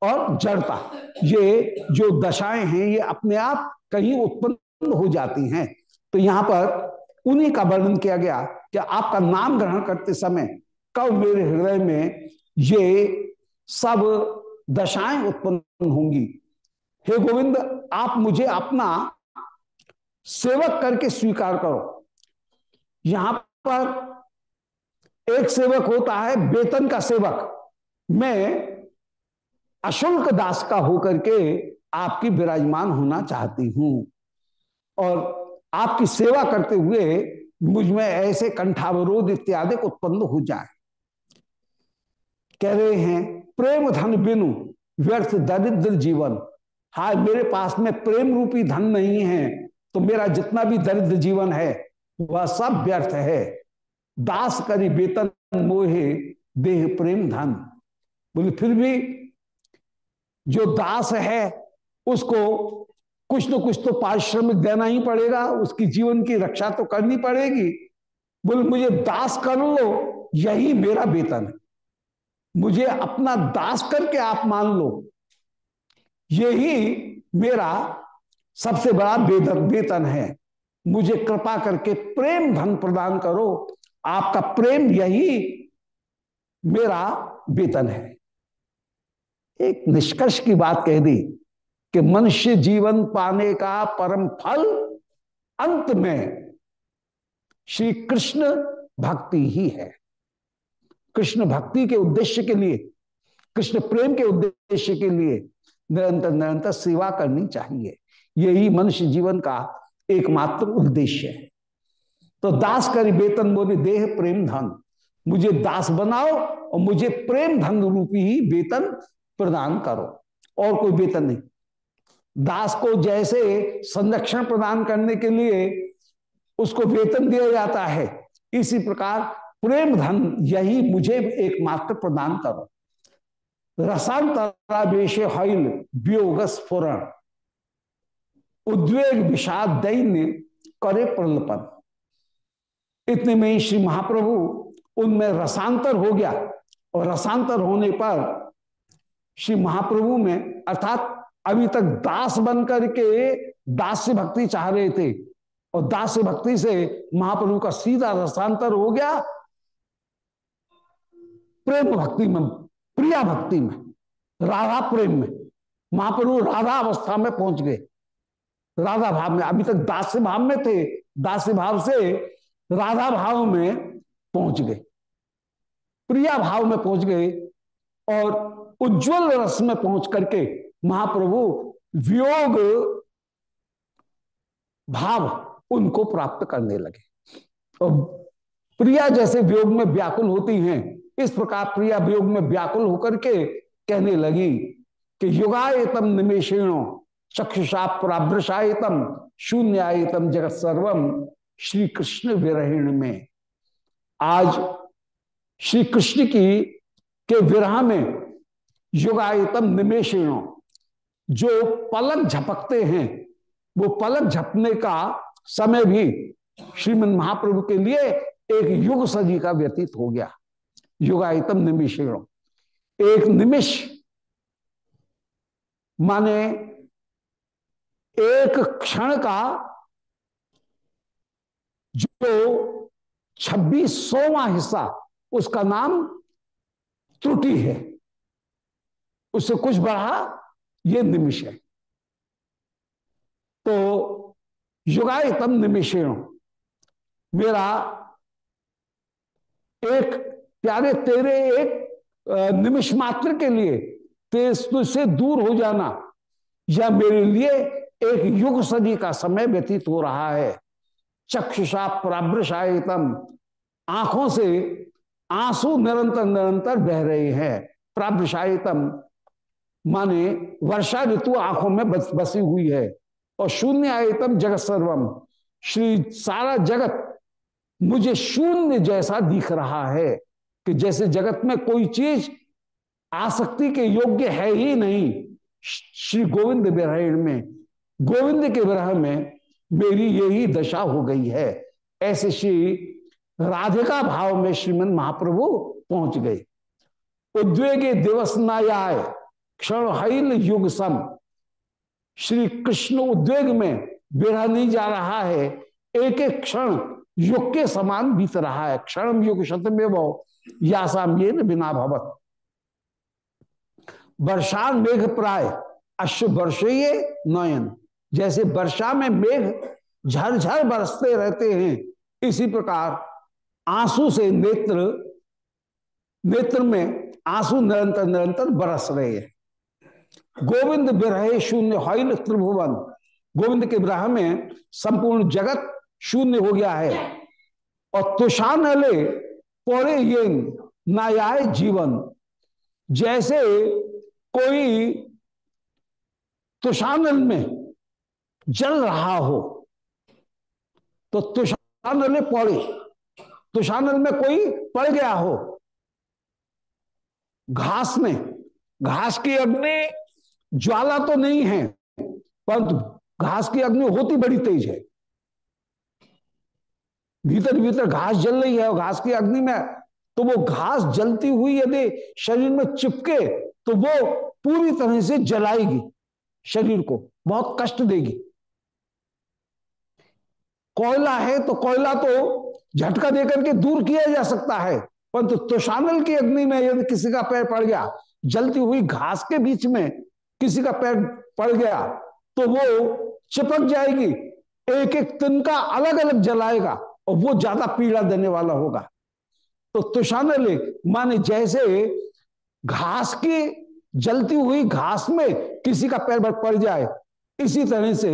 S1: और जड़ता, ये जो दशाएँ हैं, ये अपने आप कहीं उत्पन्न हो जाती हैं। तो यहाँ पर उन्हीं का वर्णन किया गया कि आपका नाम ग्रहण करते समय कब मेरे हृदय में ये सब दशाएँ उत्पन्न होंगी। हे गोविंद, आप मुझे अपना सेवक करके स्वीकार करो। यहाँ पर एक सेवक होता है वेतन का सेवक। मैं अशुल्क दास का होकर के आपकी विराजमान होना चाहती हूँ और आपकी सेवा करते हुए मुझमें ऐसे कंठावरोध इत्यादि उत्पन्न हो जाए। कह रहे हैं, प्रेम धन बिनु, व्यर्थ दरिद्र जीवन। हाय, मेरे पास में प्रेम रूपी धन नहीं है। तो मेरा जितना भी दरिद्र जीवन है, वह सब व्यर्थ है। दास करी वेतन मोहे, देह प्रेम धन। बोले, फिर भी जो दास है, उसको कुछ तो कुछ तो पारिश्रमिक देना ही पड़ेगा, उसकी जीवन की रक्षा तो करनी पड़ेगी। बोले, मुझे दास कर लो, यही मेरा वेतन है। मुझे अपना दास करके आप मान लो। यही मेरा सबसे बड़ा वेतन वेतन है। मुझे कृपा करके प्रेम धन प्रदान करो। आपका प्रेम यही मेरा वेतन है। एक निष्कर्ष की बात कह दी कि मनुष्य जीवन पाने का परम फल अंत में श्री कृष्ण भक्ति ही है। कृष्ण भक्ति के उद्देश्य के लिए, कृष्ण प्रेम के उद्देश्य के लिए निरंतर निरंतर सेवा करनी चाहिए। यही मनुष्य जीवन का एकमात्र उद्देश्य है। तो दास करी वेतन बोले, देह प्रेम धन, मुझे दास बनाओ और मुझे प्रेम धन रूपी ही वेतन प्रदान करो। और कोई वेतन नहीं। दास को जैसे संरक्षण प्रदान करने के लिए उसको वेतन दिया जाता है, इसी प्रकार प्रेम धन यही मुझे एकमात्र प्रदान करो। रसांतरावेश हईल वियोग स्फुरण उद्वेग विषाद दैन्य करे प्रलपन। इतने में श्री महाप्रभु उनमें रसांतर हो गया और रसांतर होने पर श्री महाप्रभु में अर्थात अभी तक दास बन करके दास से भक्ति चाह रहे थे और दास से भक्ति से महाप्रभु का सीधा रसांतर हो गया। प्रेम भक्ति में, प्रिया भक्ति में, राधा प्रेम में महाप्रभु राधा अवस्था में पहुँच गए। राधा भाव में, अभी तक दास भाव में थे दास भाव से राधा भाव में पहुँच गए। प्रिया भाव में पहुँच गए और उज्जवल रस में पहुँच करके महाप्रभु वियोग भाव उनको प्राप्त करने लगे। और प्रिया जैसे वियोग में व्याकुल होती हैं, इस प्रकार प्रिया वियोग में व्याकुल होकर के कहने लगी कि युगायतम निमेषेणो चक्षुषा प्राभ्रशायतम शून्यायतम जगत सर्वम श्री कृष्ण विरहिण में आज श्री कृष्ण की के विरह में युगायतम निमेषेणो, जो पलक झपकते हैं, वो पलक झपने का समय भी श्रीमद महाप्रभु के लिए एक युग सदी का व्यतीत हो गया। युगायतम निमिषेणो। एक निमिष माने एक क्षण का जो छब्बीस सोवा हिस्सा, उसका नाम त्रुटि है। उससे कुछ बढ़ा, ये निमिष है। तो युगायतम निमिषेण, मेरा एक प्यारे तेरे एक निमिष मात्र के लिए तेज से दूर हो जाना यह मेरे लिए एक युग सदी का समय व्यतीत हो रहा है। चक्षुषा प्राभ्रशायतम आँखों से आँसू निरंतर निरंतर बह रहे हैं। प्राभ्रशायतम माने वर्षा ऋतु आँखों में बस, बसी हुई है। और शून्य आयतम जगत सर्वम श्री सारा जगत मुझे शून्य जैसा दिख रहा है कि जैसे जगत में कोई चीज़ आसक्ति के योग्य है ही नहीं। श्री गोविंद बिहार में गोविंद के विरह में मेरी यही दशा हो गई है। ऐसे श्री राधिका भाव में श्रीमन महाप्रभु पहुँच गए। उद्वेगे दिवस नायाय क्षण हईल युग सम। श्री कृष्ण उद्वेग में विरह नहीं जा रहा है एक एक क्षण युग के समान बीत रहा है। क्षण युग शतमेव यासाम ये बिना भवत। वर्षान मेघ प्राय, अश्व वर्षे नयन। जैसे वर्षा में मेघ झरझर बरसते रहते हैं, इसी प्रकार आँसू से नेत्र नेत्र में आँसू निरंतर निरंतर बरस रहे हैं। गोविंद विरह शून्य हईल त्रिभुवन। गोविंद के विरह में संपूर्ण जगत शून्य हो गया है। और तुषान अले पौरे ये नायाय जीवन। जैसे कोई तुषानल में जल रहा हो तो तुषानल पौड़े तुषानल में कोई पड़ गया हो। घास में, घास की अग्नि ज्वाला तो नहीं है, परंतु घास की अग्नि होती बड़ी तेज है। भीतर भीतर घास जल रही है और घास की अग्नि में तो वो घास जलती हुई यदि शरीर में चिपके तो वो पूरी तरह से जलाएगी, शरीर को बहुत कष्ट देगी। कोयला है तो कोयला तो झटका देकर के दूर किया जा सकता है। परंतु तुषानल की अग्नि में यदि किसी का पैर पड़ गया, जलती हुई घास के बीच में किसी का पैर पड़ गया तो वो चिपक जाएगी। एक एक तिनका अलग अलग जलाएगा और वो ज़्यादा पीड़ा देने वाला होगा। तो तुषानल माने जैसे घास की जलती हुई घास में किसी का पैर पड़ जाए, इसी तरह से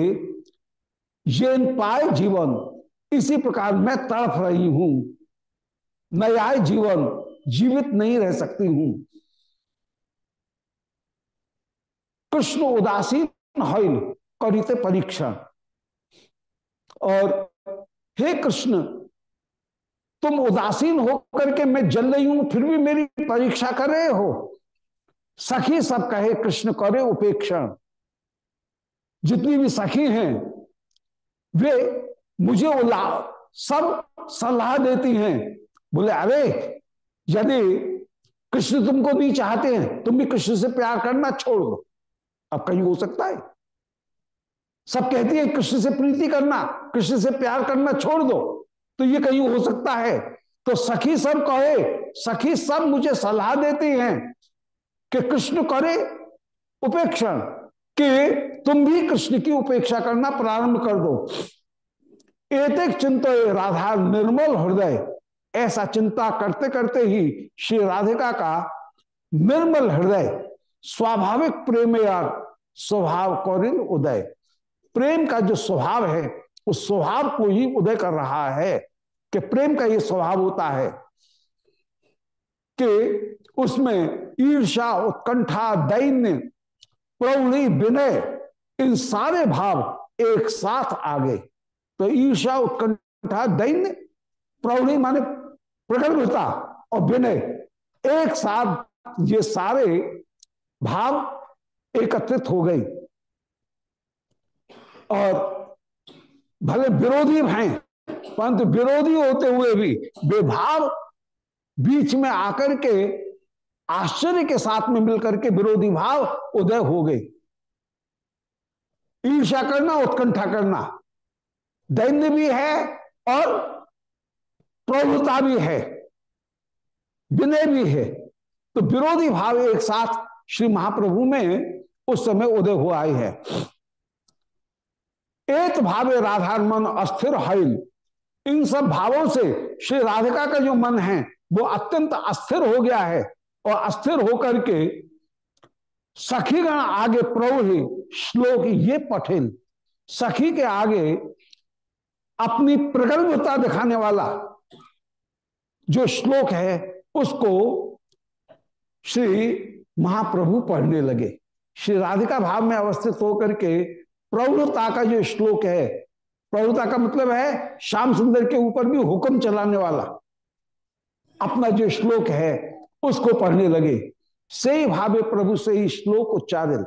S1: ये पाए जीवन, इसी प्रकार मैं तड़फ रही हूँ। नया जीवन, जीवित नहीं रह सकती हूँ। कृष्ण उदासीन हईल करिते परीक्षण। और हे कृष्ण, तुम उदासीन होकर के मैं जल रही हूँ, फिर भी मेरी परीक्षा कर रहे हो? सखी सब कहे, कृष्ण, करे उपेक्षण। जितनी भी सखी हैं वे मुझे सब सलाह देती हैं। बोले, अरे, यदि कृष्ण तुमको नहीं चाहते हैं, तुम भी कृष्ण से प्यार करना छोड़ दो। अब कहीं हो सकता है। सब कहती है, कृष्ण से प्रीति करना, कृष्ण से प्यार करना छोड़ दो। तो ये कहीं हो सकता है। तो सखी सब कहे, सखी सब मुझे सलाह देती हैं कि कृष्ण करे उपेक्षण। कि तुम भी कृष्ण की उपेक्षा करना प्रारंभ कर दो। एक चिंता राधा निर्मल हृदय। ऐसा चिंता करते करते ही श्री राधिका का निर्मल हृदय, स्वाभाविक प्रेम या स्वभाव कौरिल उदय। प्रेम का जो स्वभाव है, उस स्वभाव को ही उदय कर रहा है कि प्रेम का ये स्वभाव होता है कि उसमें ईर्षा उत्कंठा, दैन्य प्रौढ़ी विनय, इन सारे भाव एक साथ आ गए। तो ईर्षा उत्कंठा दैन्य, प्रौढ़ी माने प्रगल्भता और विनय। एक साथ ये सारे भाव एकत्रित हो गई और भले विरोधी हैं, परंतु विरोधी होते हुए भी, वे भाव बीच में आकर के आश्चर्य के साथ में मिलकर के विरोधी भाव उदय हो गए। ईर्षा करना, उत्कंठा करना, दैन्य भी है और प्रभुता भी है, विनय भी है। तो विरोधी भाव एक साथ श्री महाप्रभु में उस समय उदय हो आई है। एक भावे राधार मन अस्थिर हईल इन सब भावों से श्री राधिका का जो मन है, वो अत्यंत अस्थिर हो गया है। और अस्थिर होकर के सखीगण आगे प्रभु श्लोक ये पठिन, सखी के आगे अपनी प्रगल्भता दिखाने वाला जो श्लोक है, उसको श्री महाप्रभु पढ़ने लगे। श्री राधिका भाव में अवस्थित होकर के प्रौढ़ता का जो श्लोक है प्रभुता का मतलब है श्याम सुंदर के ऊपर भी हुक्म चलाने वाला। अपना जो श्लोक है उसको पढ़ने लगे। से भावे प्रभु, से ही श्लोक उच्चारित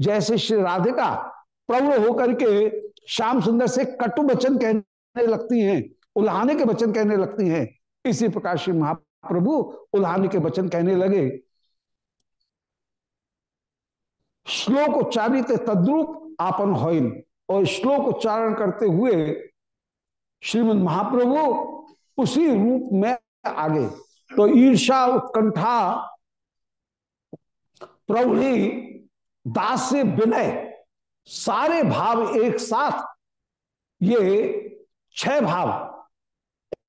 S1: जैसे श्री राधिका प्रभु होकर के श्याम सुंदर से कटु वचन कहने लगती हैं, उल्हाने के वचन कहने लगती हैं, इसी प्रकार श्री महाप्रभु उल्हाने के वचन कहने लगे। श्लोक उच्चारित तद्रुप आपन होइन। और श्लोक उच्चारण करते हुए श्रीमद महाप्रभु उसी रूप में आगे। तो ईर्षा उत्कंठा प्रभु दास से विनय, सारे भाव एक साथ, ये छह भाव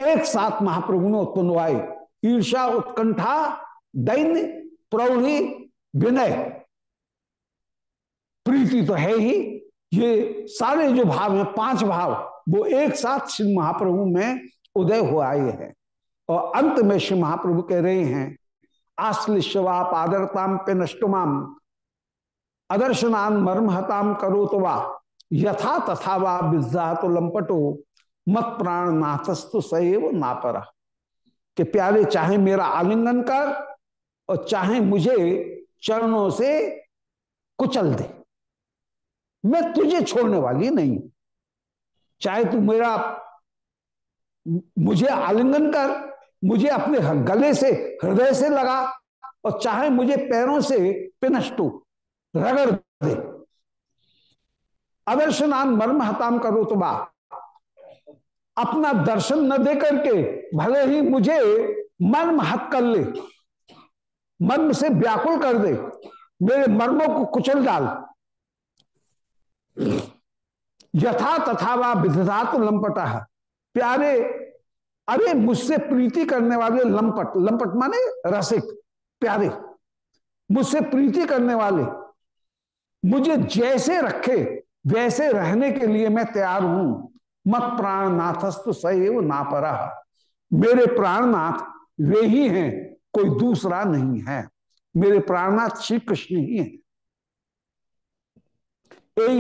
S1: एक साथ महाप्रभु ने उत्पन्न हुए ईर्षा उत्कंठा, दैन्य, प्रौढ़ी, विनय। प्रीति तो है ही। ये सारे जो भाव हैं, पाँच भाव, वो एक साथ श्री महाप्रभु में उदय हुआ हैं। और अंत में श्री महाप्रभु कह रहे हैं आश्लिश्वा पादरताम पे नष्टुमाम अदर्शनान मर्महताम करो तो वा, यथा तथा वा विजा तो लंपटो, मत प्राण नाथस्तु सैव नापर। कि प्यारे, चाहे मेरा आलिंगन कर और चाहे मुझे चरणों से कुचल दे। मैं तुझे छोड़ने वाली नहीं चाहे तू मेरा, मुझे आलिंगन कर मुझे अपने गले से, हृदय से लगा और चाहे मुझे पैरों से पिनष्टु रगड़ दे। अदर्शनान मर्म हताम करो तो बा। अपना दर्शन न दे करके भले ही मुझे मर्म हत कर ले, मर्म से व्याकुल कर दे, मेरे मर्मों को कुचल डाल। यथा तथा वा विधात लंपटा। प्यारे अरे मुझसे प्रीति करने वाले लंपट लंपट माने रसिक, प्यारे। मुझसे प्रीति करने वाले, मुझे जैसे रखे, वैसे रहने के लिए मैं तैयार हूँ। मत प्राणनाथस्त सैव ना परा मेरे प्राणनाथ वे ही हैं, कोई दूसरा नहीं है। मेरे प्राणनाथ श्री कृष्ण ही हैं।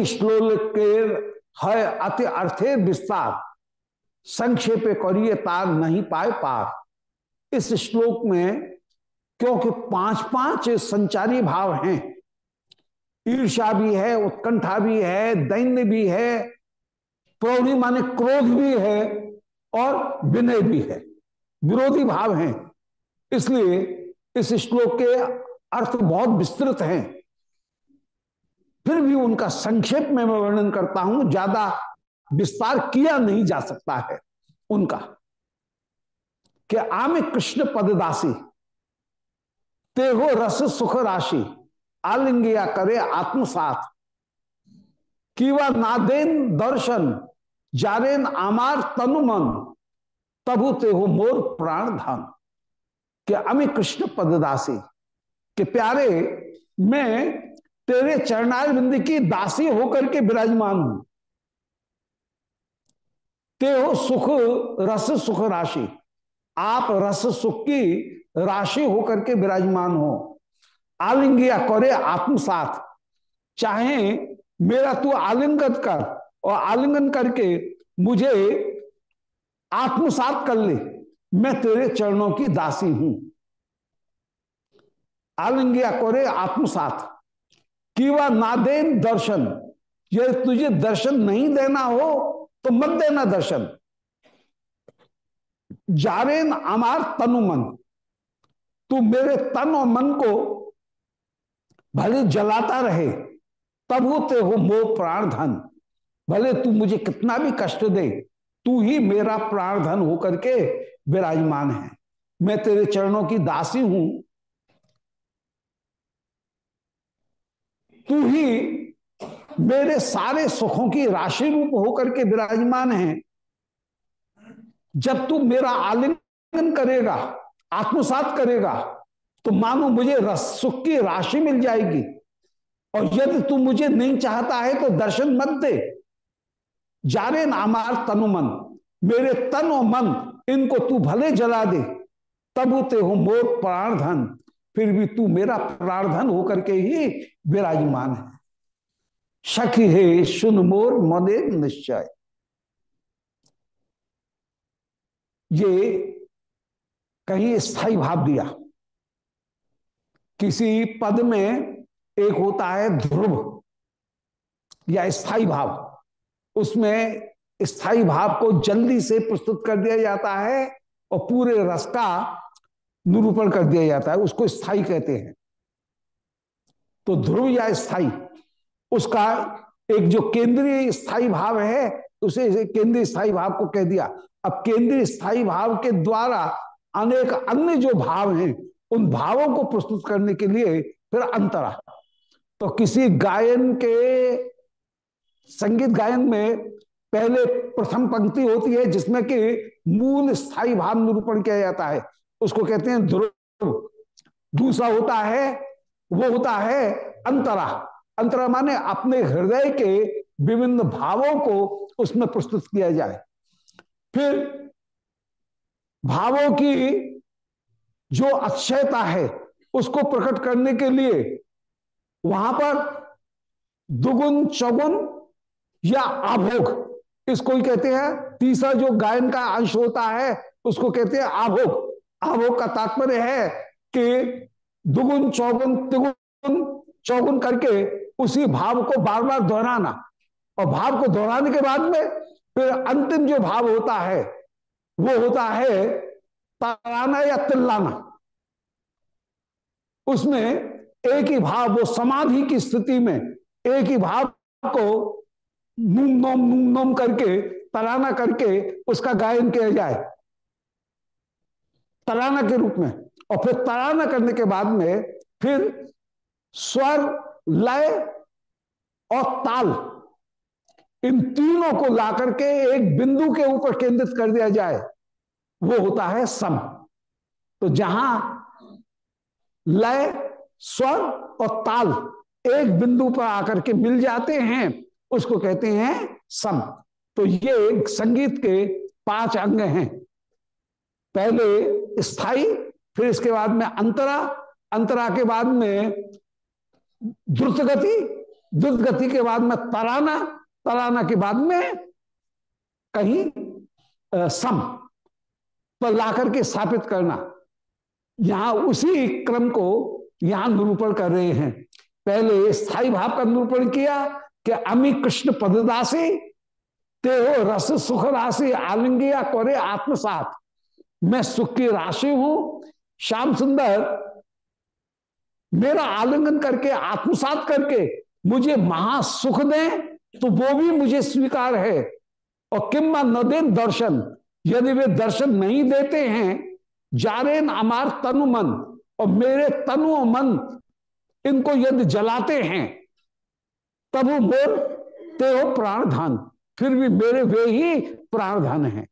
S1: श्लोक के है अति अर्थे विस्तार। संक्षेप करिए तार नहीं पाए पार इस श्लोक में, क्योंकि पाँच पाँच संचारी भाव हैं। ईर्षा भी है, उत्कंठा भी है, दैन्य भी है प्रौढ़ी माने क्रोध भी है, और विनय भी है। विरोधी भाव हैं। इसलिए इस श्लोक के अर्थ बहुत विस्तृत हैं। फिर भी उनका संक्षेप में मैं वर्णन करता हूँ, ज़्यादा विस्तार किया नहीं जा सकता है उनका। कि आमे कृष्ण पददासी, ते हो रस सुख राशि, आलिंगिया करे आत्मसात। कीवा नादेन दर्शन, जारेन आमार तनुमन तबु ते हो मोर प्राण धन। के अमी कृष्ण पददासी, के प्यारे, मैं तेरे चरणार बिंद की दासी होकर के विराजमान हूँ। ते हो सुख, रस, सुख, राशि। आप रस, सुख की राशि होकर के विराजमान हो। आलिंगिया, करे आत्मसात। चाहे मेरा तू आलिंगन कर और आलिंगन करके मुझे आत्मसात कर ले, मैं तेरे चरणों की दासी हूँ। आलिंगिया, करे आत्मसात। कि वह नादेन दर्शन। ये तुझे दर्शन नहीं देना हो तो मत देना दर्शन। जारेन अमार तनु मन। तू मेरे तन और मन को भले जलाता रहे, तब होते हो मोह प्राण धन। भले तू मुझे कितना भी कष्ट दे, तू ही मेरा प्राण धन होकर के विराजमान है। मैं तेरे चरणों की दासी हूँ। तू ही मेरे सारे सुखों की राशि रूप होकर के विराजमान है। जब तू मेरा आलिंगन करेगा, आत्मसात करेगा तो मानो मुझे रस, सुख की राशि मिल जाएगी। और यदि तू मुझे नहीं चाहता है तो दर्शन मत दे। जारे नामार तनु मन, मेरे तन और मन, इनको तू भले जला दे। तब ते हो मोर प्राण धन फिर भी तू मेरा प्रार्थन होकर के ही विराजमान है। सखी हे सुन मोर मदे निश्चय ये कहीं स्थायी भाव दिया किसी पद में एक होता है ध्रुव या स्थायी भाव उसमें स्थायी भाव को जल्दी से प्रस्तुत कर दिया जाता है और पूरे रस का निरूपण कर दिया जाता है उसको स्थायी कहते हैं तो ध्रुव या स्थायी उसका एक जो केंद्रीय स्थायी भाव है, उसे केंद्रीय स्थायी भाव को कह दिया। अब केंद्रीय स्थायी भाव के द्वारा अनेक अन्य जो भाव हैं, उन भावों को प्रस्तुत करने के लिए फिर अंतरा तो किसी गायन के, संगीत गायन में पहले प्रथम पंक्ति होती है, जिसमें कि मूल स्थायी भाव निरूपण किया जाता है। उसको कहते हैं ध्रुव। दूसरा होता है, वो होता है अंतरा। अंतरा माने अपने हृदय के विभिन्न भावों को उसमें प्रस्तुत किया जाए। फिर भावों की जो अक्षयता है, उसको प्रकट करने के लिए वहाँ पर दुगुन, चौगुन या आभोग, इसको ही कहते हैं। तीसरा जो गायन का अंश होता है, उसको कहते हैं आभोग। आभोग का तात्पर्य है कि दुगुन, चौगुन, तिगुन, चौगुन करके उसी भाव को बार बार दोहराना। और भाव को दोहराने के बाद में फिर अंतिम जो भाव होता है, वो होता है तराना या तिल्लाना। उसमें एक ही भाव, वो समाधि की स्थिति में एक ही भाव को नूम नोम नूम नोम करके, तराना करके उसका गायन किया जाए। तराना के रूप में। और फिर तराना करने के बाद में फिर स्वर लय और ताल, इन तीनों को ला करके एक बिंदु के ऊपर केंद्रित कर दिया जाए, वो होता है सम। तो जहाँ लय, स्वर और ताल एक बिंदु पर आकर के मिल जाते हैं, उसको कहते हैं सम। तो ये संगीत के पाँच अंग हैं। पहले स्थायी, फिर इसके बाद में अंतरा अंतरा के बाद में द्रुत गति द्रुत गति के बाद में तराना तराना के बाद में कहीं आ, सम पर ला करके स्थापित करना। यहाँ उसी क्रम को यहाँ निरूपण कर रहे हैं। पहले स्थायी भाव का निरूपण किया कि अमी कृष्ण पददासी ते हो रस सुख राशि आलिंगिया करे आत्मसात। मैं सुख की राशि हूँ श्याम सुंदर मेरा आलिंगन करके आत्मसात करके मुझे महासुख दें तो वो भी मुझे स्वीकार है। और किम्मा न दे दर्शन। यदि वे दर्शन नहीं देते हैं, जारेन अमार तनु मन, और मेरे तनु मन इनको यदि जलाते हैं, तब वो मोर ते हो प्राणधान। फिर भी मेरे वे ही प्राणधान है।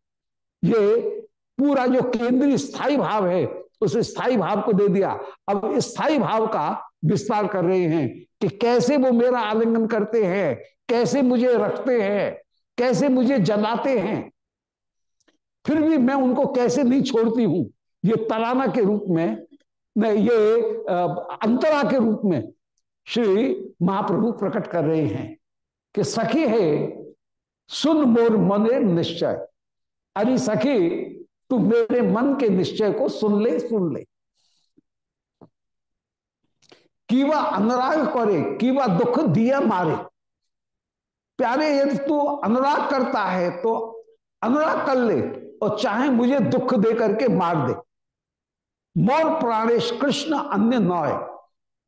S1: ये पूरा जो केंद्रीय स्थायी भाव है उस स्थायी भाव को दे दिया। अब स्थायी भाव का विस्तार कर रहे हैं कि कैसे वो मेरा आलिंगन करते हैं, कैसे मुझे रखते हैं, कैसे मुझे जलाते हैं। फिर भी मैं उनको कैसे नहीं छोड़ती हूँ, ये तराना के रूप में ये अंतरा के रूप में श्री महाप्रभु प्रकट कर रहे हैं कि सखी है, सुन मोर मने निश्चय। अरे सखी तू मेरे मन के निश्चय को सुन ले सुन ले। कि वह अनुराग करे कि वह दुख दिया मारे। प्यारे, यदि तू अनुराग करता है तो अनुराग कर ले और चाहे मुझे दुख दे करके मार दे। मोर प्राणेश कृष्ण अन्य नौय।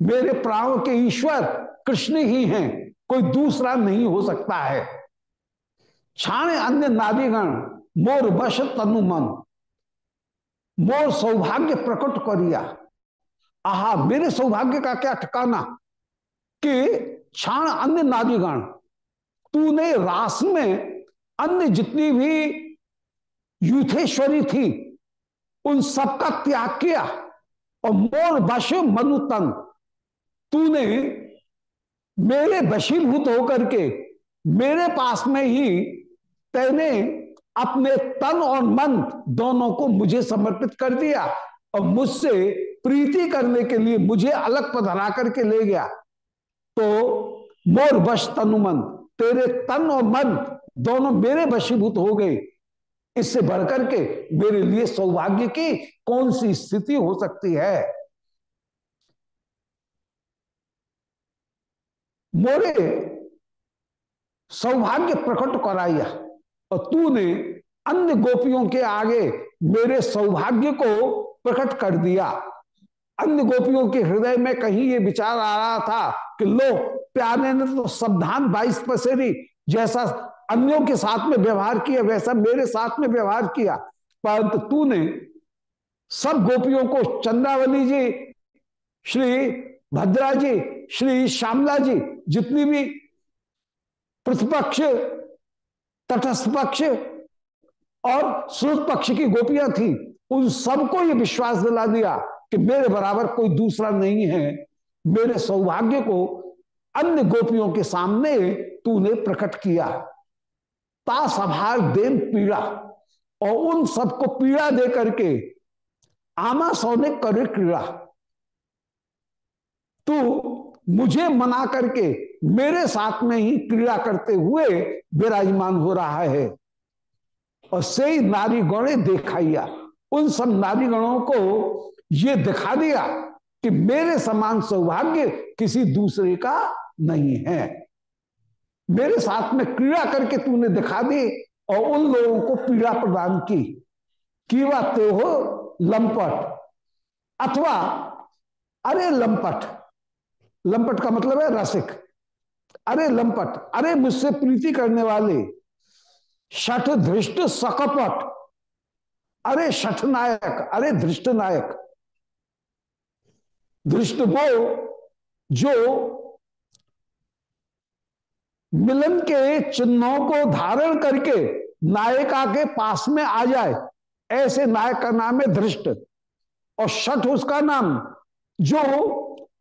S1: मेरे प्राणों के ईश्वर कृष्ण ही हैं, कोई दूसरा नहीं हो सकता है। छाणे अन्य नादीगण मोर वश तनु मन। मोर सौभाग्य प्रकट करिया। आहा, मेरे सौभाग्य का क्या ठिकाना? कि क्षण अन्य नादीगण, तूने रास में अन्य जितनी भी यूथेश्वरी थी, उन सबका त्याग किया और मोर वश मनुतन तूने मेरे वशीभूत होकर के मेरे पास में ही तेने अपने तन और मन दोनों को मुझे समर्पित कर दिया और मुझसे प्रीति करने के लिए मुझे अलग पधरा करके ले गया। तो मोर वश तनुमन तेरे तन और मन दोनों मेरे वशीभूत हो गए। इससे बढ़कर के मेरे लिए सौभाग्य की कौन सी स्थिति हो सकती है? मोरे सौभाग्य प्रकट कराइया और तूने अन्य गोपियों के आगे मेरे सौभाग्य को प्रकट कर दिया। अन्य गोपियों के हृदय में कहीं ये विचार आ रहा था कि लो, प्यारे ने तो सावधान बाईस पसेरी जैसा अन्यों के साथ में व्यवहार किया, वैसा मेरे साथ में व्यवहार किया। परंतु तूने सब गोपियों को चंद्रावली जी, श्री भद्रा जी, श्री श्यामला जी, जितनी भी प्रतिपक्ष तटस्थ पक्ष और श्रुत पक्ष की गोपियाँ थी। उन सबको ये विश्वास दिला दिया कि मेरे बराबर कोई दूसरा नहीं है। मेरे सौभाग्य को अन्य गोपियों के सामने तूने प्रकट किया। ता सभार देन पीड़ा और उन सबको पीड़ा दे करके आमा सौने करे क्रीड़ा। तू मुझे मना करके मेरे साथ में ही क्रीड़ा करते हुए विराजमान हो रहा है। और से नारी गणे दिखाइया उन सब नारी गणों को ये दिखा दिया कि मेरे समान सौभाग्य किसी दूसरे का नहीं है। मेरे साथ में क्रीड़ा करके तूने दिखा दी और उन लोगों को पीड़ा प्रदान की। कीवा ते हो लंपट। अथवा, अरे लंपट। लंपट का मतलब है रसिक। अरे लंपट, अरे मुझसे प्रीति करने वाले, शठ धृष्ट सकपट। अरे शठ नायक, अरे धृष्ट नायक। धृष्ट वो जो मिलन के चिन्हों को धारण करके नायिका के पास में आ जाए, ऐसे नायक का नाम है धृष्ट। और शठ उसका नाम जो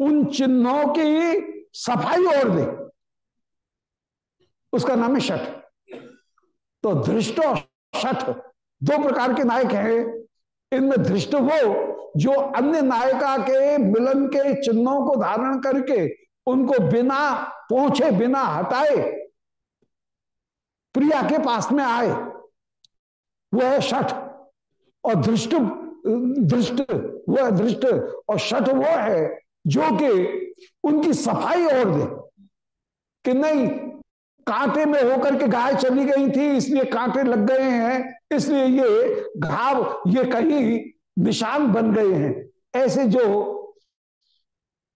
S1: उन चिन्हों की सफ़ाई और दे। उसका नाम है शठ। तो धृष्ट और शठ दो प्रकार के नायक हैं। इनमें धृष्ट वो जो अन्य नायिका के मिलन के चिन्हों को धारण करके उनको बिना पहुँचे बिना हटाए प्रिया के पास में आए। वो है शठ। और दृष्ट दृष्ट वो है दृष्ट और शठ वो है जो कि उनकी सफ़ाई और दे कि नहीं कांटे में होकर के गाय चली गई थी, इसलिए कांटे लग गए हैं, इसलिए ये घाव, ये कहीं निशान बन गए हैं। ऐसे जो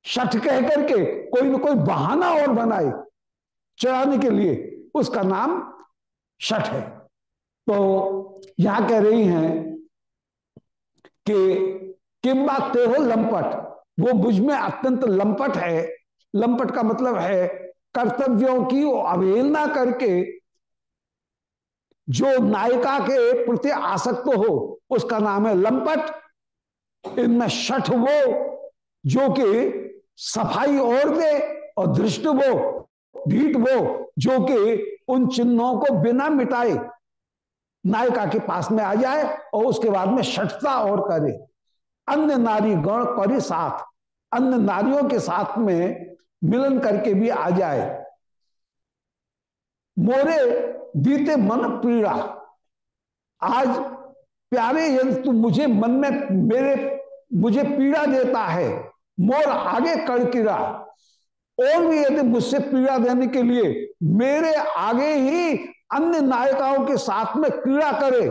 S1: शठ कह करके कोई ना कोई बहाना और बनाए चढ़ाने के लिए, उसका नाम शठ है। तो यहाँ कह रही हैं कि किम बात ते लंपट, वो मुझमें अत्यंत लंपट है। लंपट का मतलब है कर्तव्यों की अवहेलना करके जो नायिका के प्रति आसक्त हो, उसका नाम है लंपट। इनमें शठ वो, जो कि सफ़ाई और दे और दृष्ट वो, भीट वो, जो कि उन चिन्हों को बिना मिटाए नायिका के पास में आ जाए और उसके बाद में शठता और करे। अन्य नारी गण करे साथ, अन्य नारियों के साथ में मिलन करके भी आ जाए। मोरे बीते मन पीड़ा। आज प्यारे यदि तू मुझे मन में मेरे, मुझे पीड़ा देता है। मोर आगे कड़किरा और भी यदि मुझसे पीड़ा देने के लिए मेरे आगे ही अन्य नायिकाओं के साथ में क्रीड़ा करे,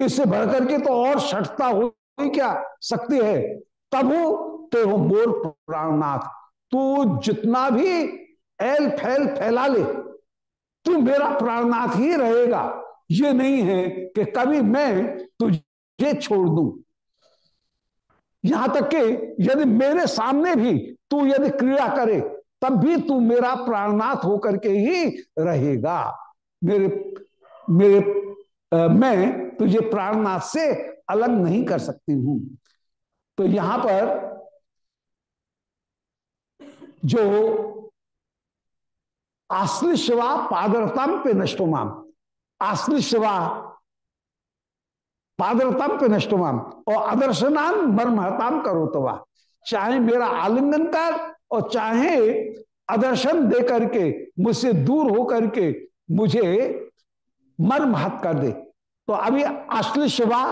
S1: इससे बढ़कर के तो और शटता हो क्या सकती है? तब ते हो मोर प्राणनाथ। तू जितना भी एल फैल फैला ले तू मेरा प्राणनाथ ही रहेगा। ये नहीं है कि कभी मैं तुझे छोड़ दू। यहाँ तक कि यदि मेरे सामने भी तू यदि क्रिया करे तब भी तू मेरा प्राणनाथ होकर के ही रहेगा। मेरे मेरे आ, मैं तुझे प्राणनाथ से अलग नहीं कर सकती हूँ। तो यहाँ पर जो आश्लिशवा पादरतम पे नष्टोमाम आश्लिशवा पादरतम पे नष्टोमाम और अदर्शनाम मर्महताम करो तो चाहे मेरा आलिंगन कर और चाहे आदर्शन दे करके मुझसे दूर हो करके मुझे मर्महत कर दे। तो अभी आश्लिशवा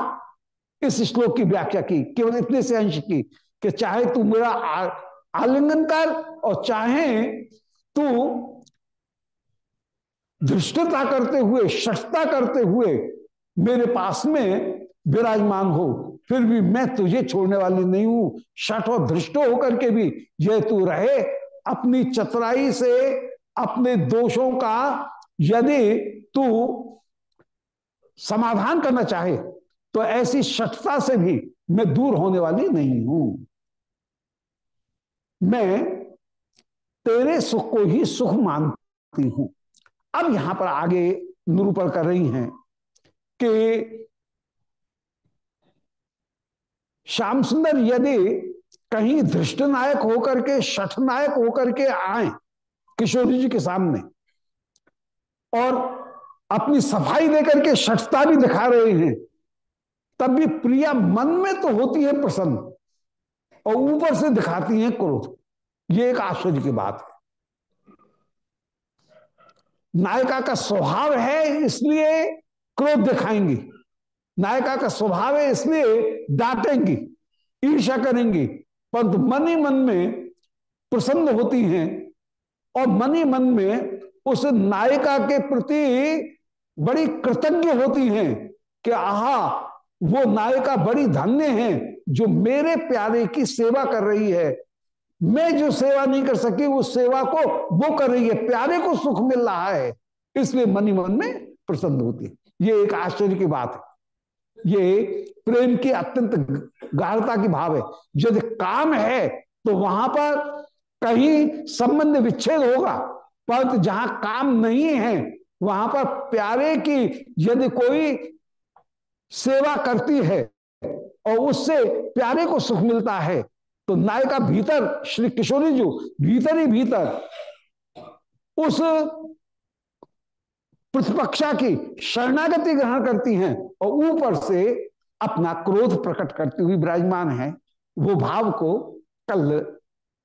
S1: इस श्लोक की व्याख्या की, केवल इतने से अंश की कि चाहे तू मेरा आलिंगन कर और चाहे तू धृष्टता करते हुए शठता करते हुए मेरे पास में विराजमान हो। फिर भी मैं तुझे छोड़ने वाली नहीं हूँ। शठ और धृष्ट होकर के भी यह तू रहे। अपनी चतुराई से अपने दोषों का यदि तू समाधान करना चाहे तो ऐसी शठता से भी मैं दूर होने वाली नहीं हूँ। मैं तेरे सुख को ही सुख मानती हूँ। अब यहाँ पर आगे निरूपण कर रही हैं कि श्याम सुंदर यदि कहीं धृष्ट नायक होकर के शठ नायक होकर के आए किशोरी जी के सामने और अपनी सफ़ाई देकर के शठता भी दिखा रहे हैं, तब भी प्रिया मन में तो होती है प्रसन्न। और ऊपर से दिखाती हैं क्रोध। ये एक आश्चर्य की बात है। नायिका का स्वभाव है, इसलिए क्रोध दिखाएँगी। नायिका का स्वभाव है, इसलिए डांटेंगी ईर्षा करेंगी। परंतु मन ही मन में प्रसन्न होती हैं और मन ही मन में उस नायिका के प्रति बड़ी कृतज्ञ होती हैं कि आहा, वो नायिका बड़ी धन्य है। जो मेरे प्यारे की सेवा कर रही है, मैं जो सेवा नहीं कर सकी, उस सेवा को वो कर रही है, प्यारे को सुख मिल रहा है। इसलिए मनी मन में प्रसन्न होती है। ये एक आश्चर्य की बात है। ये प्रेम की अत्यंत गाढ़ता की भाव है। यदि काम है तो वहाँ पर कहीं संबंध विच्छेद होगा। परंतु जहाँ काम नहीं है, वहाँ पर प्यारे की यदि कोई सेवा करती है और उससे प्यारे को सुख मिलता है। तो नायिका भीतर, श्री किशोरी जी, भीतर ही भीतर, उस प्रतिपक्षा की शरणागति ग्रहण करती हैं और ऊपर से अपना क्रोध प्रकट करती हुई विराजमान है। वो भाव को कल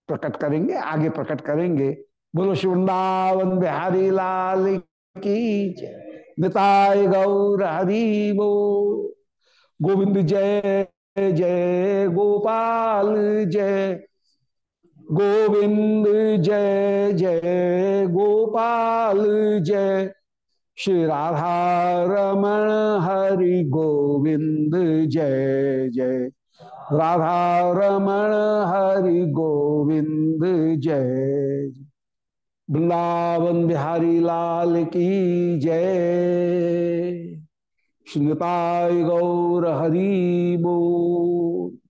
S1: प्रकट करेंगे, आगे प्रकट करेंगे। बोलो, शिवृंदावन बिहारी लाल की निताय गौर हरि वो गोविंद जय जय गोपाल जय। गोविंद जय जय गोपाल जय। श्री राधा रमण हरि गोविंद जय जय। राधा रमण हरि गोविंद जय। वृंदावन बिहारी लाल की जय। श्रीताय गौर हरी बोल।